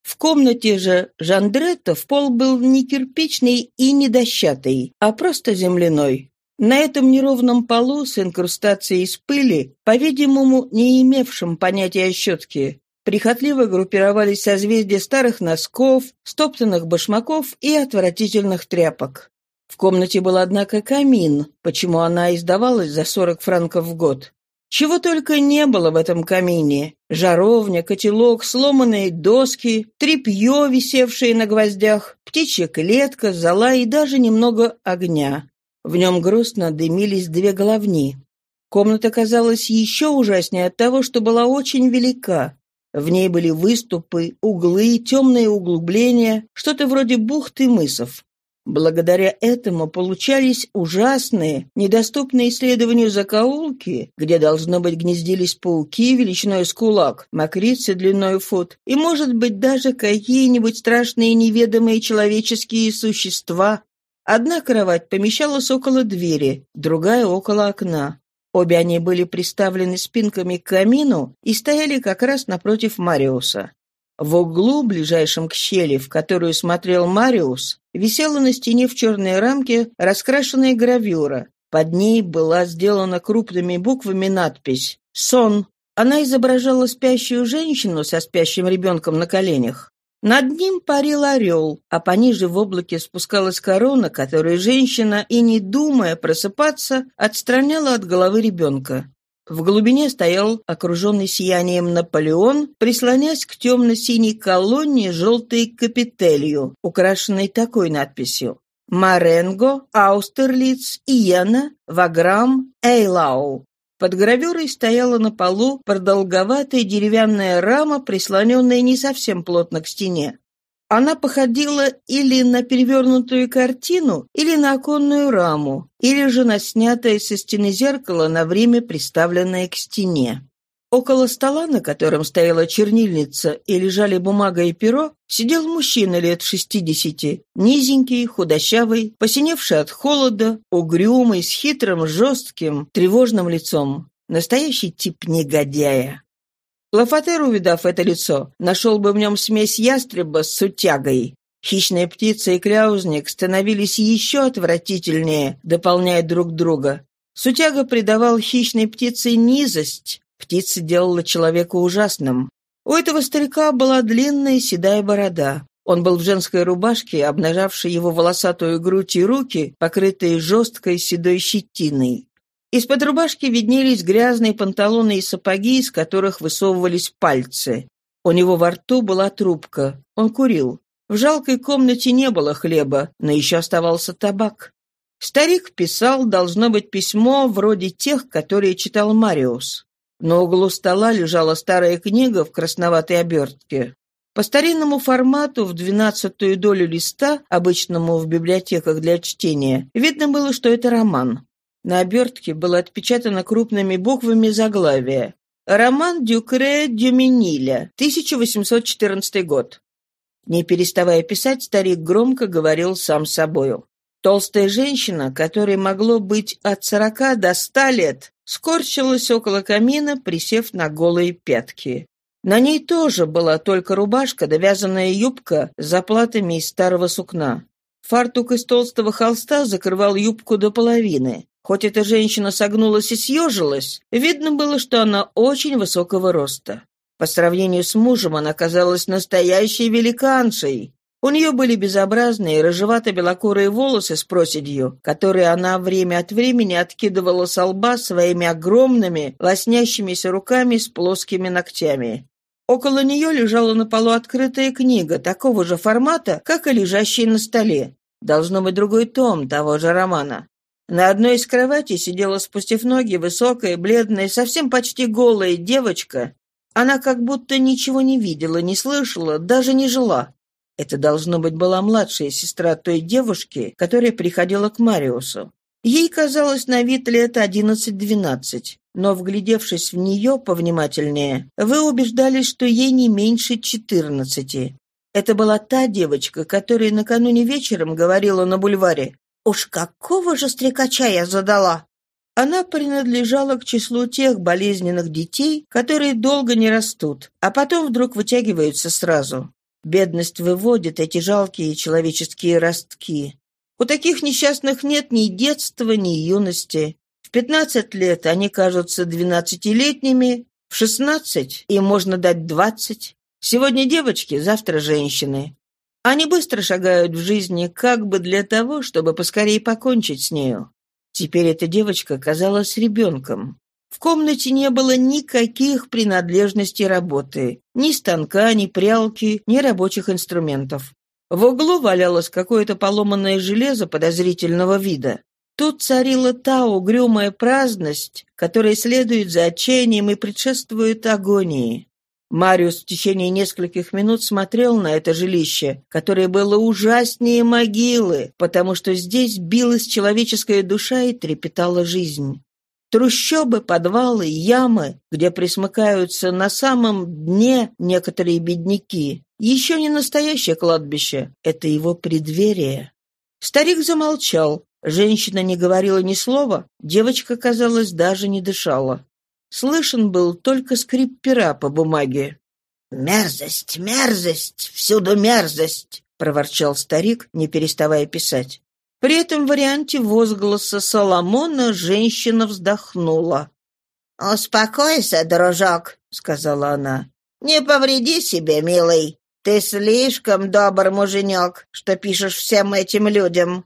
В комнате же Жандретта в пол был не кирпичный и не дощатый, а просто земляной. На этом неровном полу с инкрустацией из пыли, по-видимому, не имевшим понятия щетки, прихотливо группировались созвездия старых носков, стоптанных башмаков и отвратительных тряпок. В комнате был, однако, камин, почему она издавалась за 40 франков в год. Чего только не было в этом камине. Жаровня, котелок, сломанные доски, тряпье, висевшее на гвоздях, птичья клетка, зола и даже немного огня. В нем грустно дымились две головни. Комната казалась еще ужаснее от того, что была очень велика. В ней были выступы, углы, темные углубления, что-то вроде бухты мысов. Благодаря этому получались ужасные, недоступные исследованию закоулки, где, должно быть, гнездились пауки величиной с кулак, мокрицы длиной фут, и, может быть, даже какие-нибудь страшные неведомые человеческие существа. Одна кровать помещалась около двери, другая — около окна. Обе они были приставлены спинками к камину и стояли как раз напротив Мариуса. В углу, ближайшем к щели, в которую смотрел Мариус, висела на стене в черной рамке раскрашенная гравюра. Под ней была сделана крупными буквами надпись «Сон». Она изображала спящую женщину со спящим ребенком на коленях. Над ним парил орел, а пониже в облаке спускалась корона, которую женщина, и не думая просыпаться, отстраняла от головы ребенка. В глубине стоял окруженный сиянием Наполеон, прислонясь к темно-синей колонне желтой капителью, украшенной такой надписью «Маренго, Аустерлиц, Иена, Ваграм, Эйлау». Под гравюрой стояла на полу продолговатая деревянная рама, прислоненная не совсем плотно к стене. Она походила или на перевернутую картину, или на оконную раму, или же на снятое со стены зеркало на время приставленное к стене. Около стола, на котором стояла чернильница и лежали бумага и перо, сидел мужчина лет шестидесяти, низенький, худощавый, посиневший от холода, угрюмый, с хитрым, жестким, тревожным лицом. Настоящий тип негодяя. Лафатер, увидав это лицо, нашел бы в нем смесь ястреба с сутягой. Хищная птица и кляузник становились еще отвратительнее, дополняя друг друга. Сутяга придавал хищной птице низость, птица делала человека ужасным. У этого старика была длинная седая борода. Он был в женской рубашке, обнажавшей его волосатую грудь и руки, покрытые жесткой седой щетиной. Из-под рубашки виднелись грязные панталоны и сапоги, из которых высовывались пальцы. У него во рту была трубка. Он курил. В жалкой комнате не было хлеба, но еще оставался табак. Старик писал, должно быть, письмо вроде тех, которые читал Мариус. На углу стола лежала старая книга в красноватой обертке. По старинному формату в двенадцатую долю листа, обычному в библиотеках для чтения, видно было, что это роман. На обертке было отпечатано крупными буквами заглавие Роман Дюкре Дюмениля, 1814 год. Не переставая писать, старик громко говорил сам собою. Толстая женщина, которой могло быть от сорока до ста лет, скорчилась около камина, присев на голые пятки. На ней тоже была только рубашка, довязанная юбка с заплатами из старого сукна. Фартук из толстого холста закрывал юбку до половины. Хоть эта женщина согнулась и съежилась, видно было, что она очень высокого роста. По сравнению с мужем она казалась настоящей великаншей. У нее были безобразные рыжевато-белокурые волосы с проседью, которые она время от времени откидывала со лба своими огромными, лоснящимися руками с плоскими ногтями. Около нее лежала на полу открытая книга такого же формата, как и лежащая на столе. Должно быть другой том того же романа. На одной из кроватей сидела, спустив ноги, высокая, бледная, совсем почти голая девочка. Она как будто ничего не видела, не слышала, даже не жила. Это, должно быть, была младшая сестра той девушки, которая приходила к Мариусу. Ей казалось на вид лет одиннадцать-двенадцать но, вглядевшись в нее повнимательнее, вы убеждались, что ей не меньше четырнадцати. Это была та девочка, которая накануне вечером говорила на бульваре. «Уж какого же стрекача я задала!» Она принадлежала к числу тех болезненных детей, которые долго не растут, а потом вдруг вытягиваются сразу. Бедность выводит эти жалкие человеческие ростки. У таких несчастных нет ни детства, ни юности. В 15 лет они кажутся двенадцатилетними, в 16 им можно дать 20. Сегодня девочки, завтра женщины. Они быстро шагают в жизни как бы для того, чтобы поскорее покончить с нею. Теперь эта девочка казалась ребенком. В комнате не было никаких принадлежностей работы. Ни станка, ни прялки, ни рабочих инструментов. В углу валялось какое-то поломанное железо подозрительного вида. Тут царила та угрюмая праздность, которая следует за отчаянием и предшествует агонии. Мариус в течение нескольких минут смотрел на это жилище, которое было ужаснее могилы, потому что здесь билась человеческая душа и трепетала жизнь. Трущобы, подвалы, ямы, где присмыкаются на самом дне некоторые бедняки, еще не настоящее кладбище, это его преддверие. Старик замолчал, Женщина не говорила ни слова, девочка, казалось, даже не дышала. Слышен был только скрип пера по бумаге. «Мерзость, мерзость, всюду мерзость!» — проворчал старик, не переставая писать. При этом варианте возгласа Соломона женщина вздохнула. «Успокойся, дружок», — сказала она. «Не повреди себе, милый. Ты слишком добр муженек, что пишешь всем этим людям.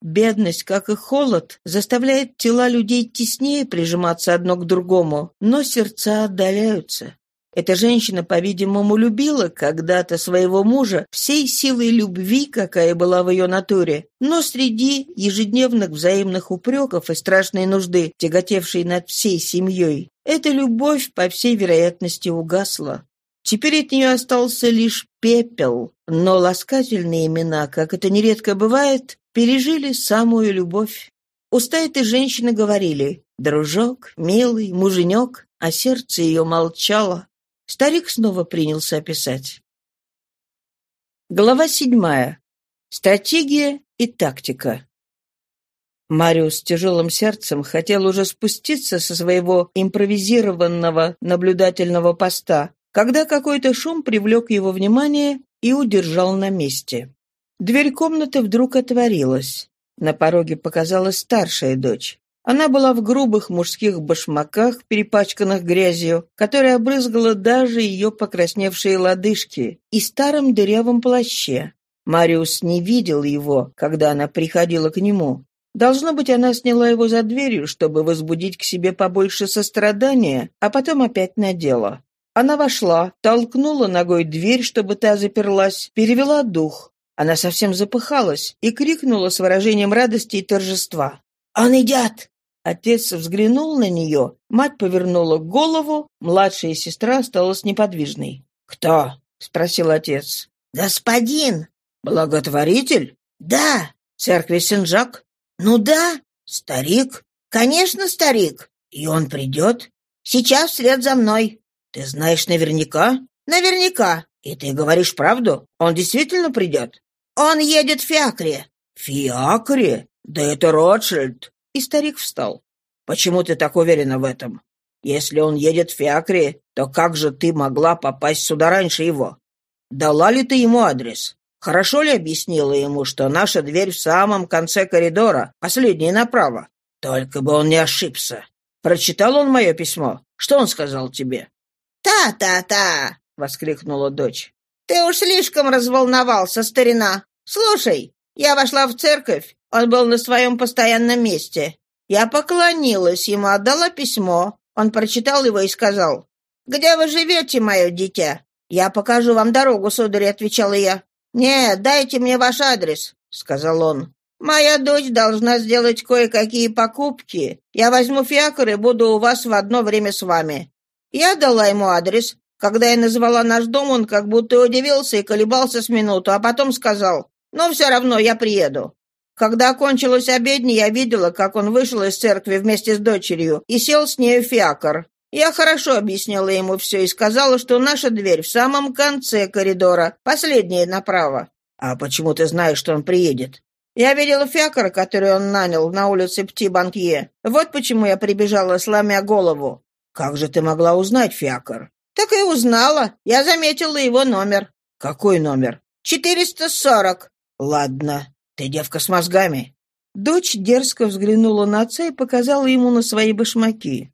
Бедность, как и холод, заставляет тела людей теснее прижиматься одно к другому, но сердца отдаляются. Эта женщина, по-видимому, любила когда-то своего мужа всей силой любви, какая была в ее натуре, но среди ежедневных взаимных упреков и страшной нужды, тяготевшей над всей семьей, эта любовь, по всей вероятности, угасла. Теперь от нее остался лишь пепел, но ласкательные имена, как это нередко бывает, пережили самую любовь. Уста этой женщины говорили «дружок», «милый», «муженек», а сердце ее молчало. Старик снова принялся описать. Глава седьмая. Стратегия и тактика. Мариус с тяжелым сердцем хотел уже спуститься со своего импровизированного наблюдательного поста, когда какой-то шум привлек его внимание и удержал на месте. Дверь комнаты вдруг отворилась. На пороге показалась старшая дочь. Она была в грубых мужских башмаках, перепачканных грязью, которая обрызгала даже ее покрасневшие лодыжки, и старом дырявом плаще. Мариус не видел его, когда она приходила к нему. Должно быть, она сняла его за дверью, чтобы возбудить к себе побольше сострадания, а потом опять надела. Она вошла, толкнула ногой дверь, чтобы та заперлась, перевела дух. Она совсем запыхалась и крикнула с выражением радости и торжества. «Он идет!» Отец взглянул на нее, мать повернула голову, младшая сестра осталась неподвижной. «Кто?» — спросил отец. «Господин». «Благотворитель?» «Да». «Церкви Сен-Жак?» «Ну да». «Старик?» «Конечно, старик». «И он придет?» Сейчас вслед за мной». «Ты знаешь наверняка?» «Наверняка». «И ты говоришь правду? Он действительно придет?» «Он едет в Фиакре». «Фиакре? Да это Ротшильд!» И старик встал. «Почему ты так уверена в этом? Если он едет в Фиакре, то как же ты могла попасть сюда раньше его? Дала ли ты ему адрес? Хорошо ли объяснила ему, что наша дверь в самом конце коридора, последняя направо? Только бы он не ошибся. Прочитал он мое письмо? Что он сказал тебе?» «Та-та-та!» — воскликнула дочь. «Ты уж слишком разволновался, старина. Слушай, я вошла в церковь, он был на своем постоянном месте. Я поклонилась ему, отдала письмо. Он прочитал его и сказал, «Где вы живете, мое дитя?» «Я покажу вам дорогу, сударь», — отвечала я. «Нет, дайте мне ваш адрес», — сказал он. «Моя дочь должна сделать кое-какие покупки. Я возьму фиакр и буду у вас в одно время с вами». Я дала ему адрес. Когда я назвала наш дом, он как будто удивился и колебался с минуту, а потом сказал, «Но все равно я приеду». Когда окончилась обедня, я видела, как он вышел из церкви вместе с дочерью и сел с нею в фиакр. Я хорошо объяснила ему все и сказала, что наша дверь в самом конце коридора, последняя направо. А почему ты знаешь, что он приедет? Я видела фиакр, который он нанял на улице Пти-Банкье. Вот почему я прибежала, сломя голову. Как же ты могла узнать фиакр? Так и узнала. Я заметила его номер. Какой номер? 440. Ладно. «Ты девка с мозгами!» Дочь дерзко взглянула на отца и показала ему на свои башмаки.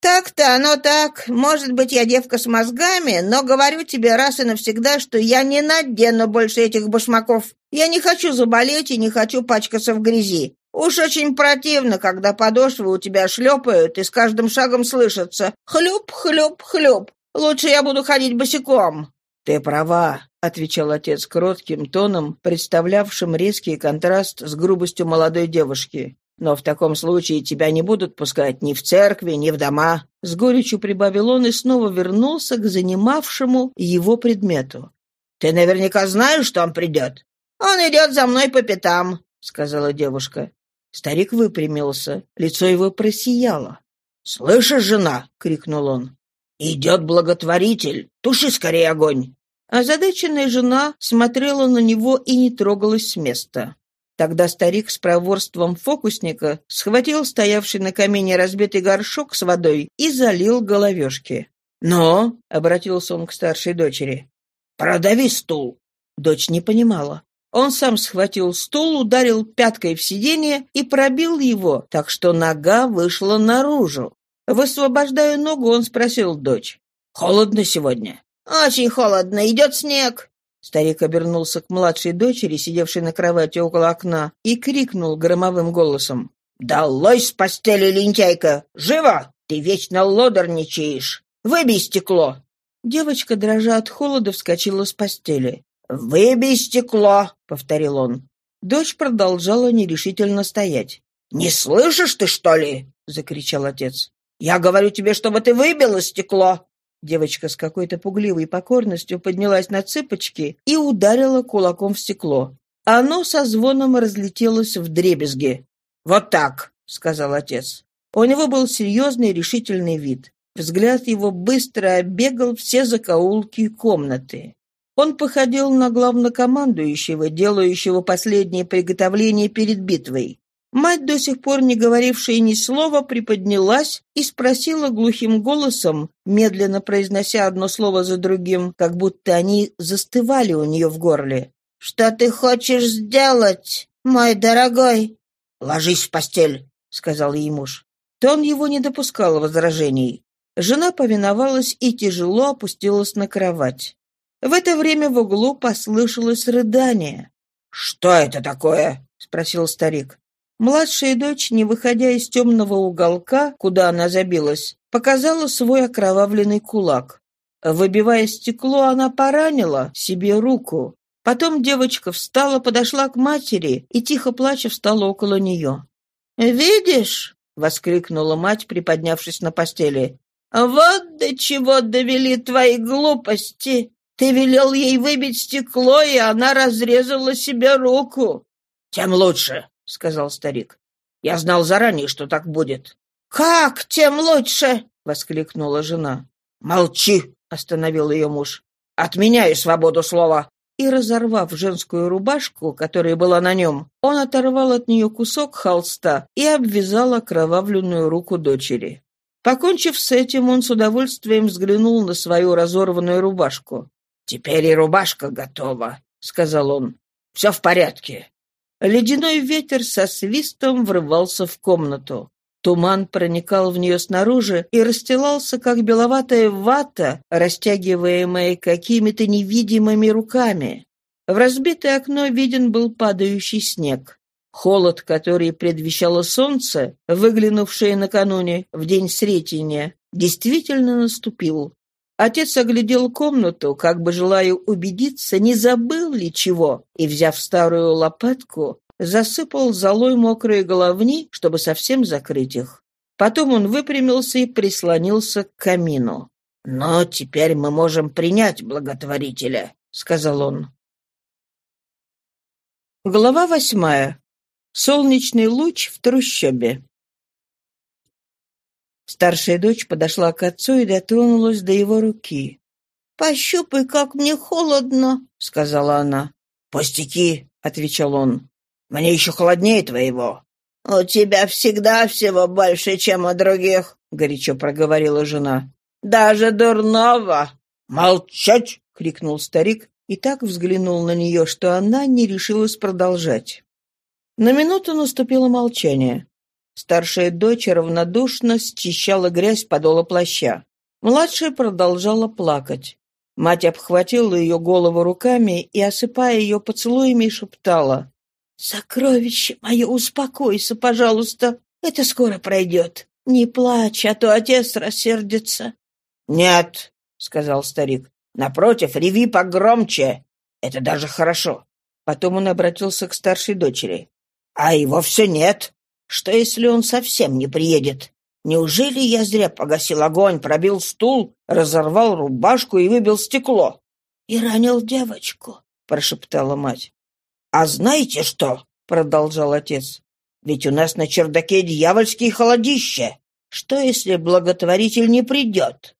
«Так-то оно так. Может быть, я девка с мозгами, но говорю тебе раз и навсегда, что я не надену больше этих башмаков. Я не хочу заболеть и не хочу пачкаться в грязи. Уж очень противно, когда подошвы у тебя шлепают, и с каждым шагом слышится «хлюп-хлюп-хлюп». Лучше я буду ходить босиком». «Ты права», — отвечал отец кротким тоном, представлявшим резкий контраст с грубостью молодой девушки. «Но в таком случае тебя не будут пускать ни в церкви, ни в дома». С горечью прибавил он и снова вернулся к занимавшему его предмету. «Ты наверняка знаешь, что он придет?» «Он идет за мной по пятам», — сказала девушка. Старик выпрямился, лицо его просияло. «Слышишь, жена?» — крикнул он. «Идет благотворитель! Туши скорее огонь!» Озадаченная жена смотрела на него и не трогалась с места. Тогда старик с проворством фокусника схватил стоявший на камине разбитый горшок с водой и залил головешки. «Но», — обратился он к старшей дочери, — «продави стул». Дочь не понимала. Он сам схватил стул, ударил пяткой в сиденье и пробил его, так что нога вышла наружу. Высвобождая ногу, он спросил дочь. «Холодно сегодня?» «Очень холодно. Идет снег». Старик обернулся к младшей дочери, сидевшей на кровати около окна, и крикнул громовым голосом. «Долой с постели, лентяйка! Живо! Ты вечно лодорничаешь! Выбей стекло!» Девочка, дрожа от холода, вскочила с постели. «Выбей стекло!» — повторил он. Дочь продолжала нерешительно стоять. «Не слышишь ты, что ли?» — закричал отец. «Я говорю тебе, чтобы ты выбила стекло!» Девочка с какой-то пугливой покорностью поднялась на цыпочки и ударила кулаком в стекло. Оно со звоном разлетелось в дребезги. «Вот так!» — сказал отец. У него был серьезный решительный вид. Взгляд его быстро оббегал все закоулки комнаты. Он походил на главнокомандующего, делающего последние приготовления перед битвой. Мать, до сих пор не говорившая ни слова, приподнялась и спросила глухим голосом, медленно произнося одно слово за другим, как будто они застывали у нее в горле. «Что ты хочешь сделать, мой дорогой?» «Ложись в постель», — сказал ей муж. Тон его не допускал возражений. Жена повиновалась и тяжело опустилась на кровать. В это время в углу послышалось рыдание. «Что это такое?» — спросил старик. Младшая дочь, не выходя из темного уголка, куда она забилась, показала свой окровавленный кулак. Выбивая стекло, она поранила себе руку. Потом девочка встала, подошла к матери и, тихо плача, встала около нее. «Видишь?» — воскликнула мать, приподнявшись на постели. «Вот до чего довели твои глупости! Ты велел ей выбить стекло, и она разрезала себе руку!» «Тем лучше!» — сказал старик. «Я знал заранее, что так будет». «Как тем лучше?» — воскликнула жена. «Молчи!» — остановил ее муж. «Отменяй свободу слова!» И, разорвав женскую рубашку, которая была на нем, он оторвал от нее кусок холста и обвязал окровавленную руку дочери. Покончив с этим, он с удовольствием взглянул на свою разорванную рубашку. «Теперь и рубашка готова», — сказал он. «Все в порядке». Ледяной ветер со свистом врывался в комнату. Туман проникал в нее снаружи и расстилался, как беловатая вата, растягиваемая какими-то невидимыми руками. В разбитое окно виден был падающий снег. Холод, который предвещало солнце, выглянувшее накануне, в день Сретения, действительно наступил. Отец оглядел комнату, как бы желая убедиться, не забыл ли чего, и, взяв старую лопатку, засыпал золой мокрые головни, чтобы совсем закрыть их. Потом он выпрямился и прислонился к камину. «Но теперь мы можем принять благотворителя», — сказал он. Глава восьмая. Солнечный луч в трущобе. Старшая дочь подошла к отцу и дотронулась до его руки. «Пощупай, как мне холодно», — сказала она. «Пустяки», — отвечал он. Мне еще холоднее твоего». «У тебя всегда всего больше, чем у других», — горячо проговорила жена. «Даже дурного». «Молчать!» — крикнул старик и так взглянул на нее, что она не решилась продолжать. На минуту наступило молчание. Старшая дочь равнодушно счищала грязь подола плаща. Младшая продолжала плакать. Мать обхватила ее голову руками и, осыпая ее поцелуями, шептала. «Сокровище мое, успокойся, пожалуйста. Это скоро пройдет. Не плачь, а то отец рассердится». «Нет», — сказал старик. «Напротив, реви погромче. Это даже хорошо». Потом он обратился к старшей дочери. «А его все нет. Что, если он совсем не приедет? Неужели я зря погасил огонь, пробил стул, разорвал рубашку и выбил стекло?» «И ранил девочку», — прошептала мать. «А знаете что?» — продолжал отец. «Ведь у нас на чердаке дьявольские холодище. Что, если благотворитель не придет?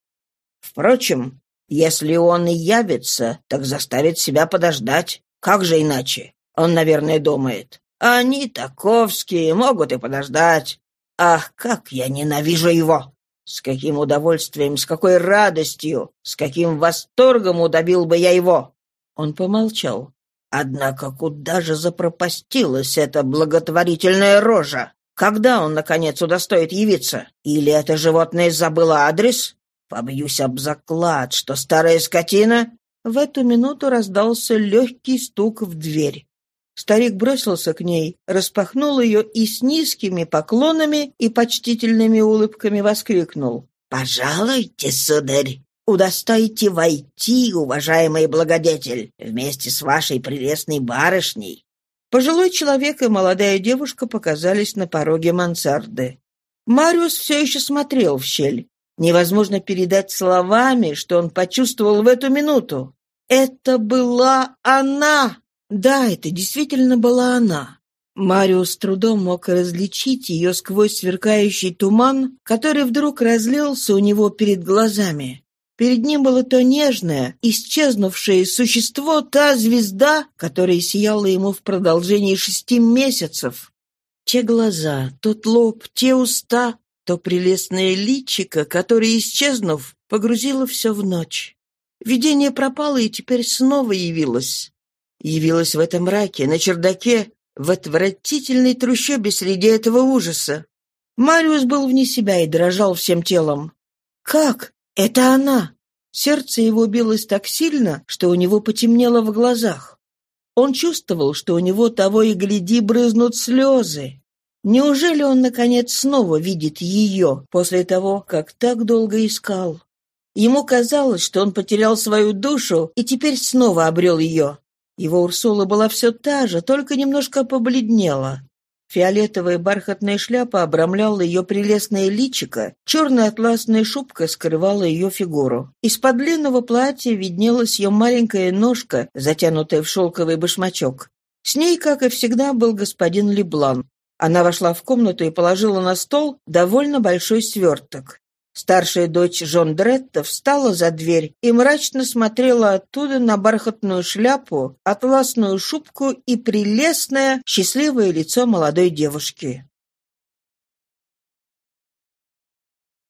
Впрочем, если он и явится, так заставит себя подождать. Как же иначе? Он, наверное, думает. Они таковские, могут и подождать. Ах, как я ненавижу его! С каким удовольствием, с какой радостью, с каким восторгом удавил бы я его!» Он помолчал. Однако куда же запропастилась эта благотворительная рожа? Когда он, наконец, удостоит явиться? Или это животное забыло адрес? Побьюсь об заклад, что старая скотина...» В эту минуту раздался легкий стук в дверь. Старик бросился к ней, распахнул ее и с низкими поклонами и почтительными улыбками воскликнул. «Пожалуйте, сударь!» удостоите войти, уважаемый благодетель, вместе с вашей прелестной барышней». Пожилой человек и молодая девушка показались на пороге мансарды. Мариус все еще смотрел в щель. Невозможно передать словами, что он почувствовал в эту минуту. Это была она! Да, это действительно была она. Мариус с трудом мог различить ее сквозь сверкающий туман, который вдруг разлился у него перед глазами. Перед ним было то нежное, исчезнувшее существо, та звезда, которая сияла ему в продолжении шести месяцев. Те глаза, тот лоб, те уста, то прелестное личико, которое, исчезнув, погрузило все в ночь. Видение пропало и теперь снова явилось. Явилось в этом мраке, на чердаке, в отвратительной трущобе среди этого ужаса. Мариус был вне себя и дрожал всем телом. «Как? Это она!» Сердце его билось так сильно, что у него потемнело в глазах. Он чувствовал, что у него того и гляди брызнут слезы. Неужели он, наконец, снова видит ее после того, как так долго искал? Ему казалось, что он потерял свою душу и теперь снова обрел ее. Его Урсула была все та же, только немножко побледнела. Фиолетовая бархатная шляпа обрамляла ее прелестное личико, черная атласная шубка скрывала ее фигуру. Из-под длинного платья виднелась ее маленькая ножка, затянутая в шелковый башмачок. С ней, как и всегда, был господин Леблан. Она вошла в комнату и положила на стол довольно большой сверток. Старшая дочь Жон Дретта встала за дверь и мрачно смотрела оттуда на бархатную шляпу, атласную шубку и прелестное, счастливое лицо молодой девушки.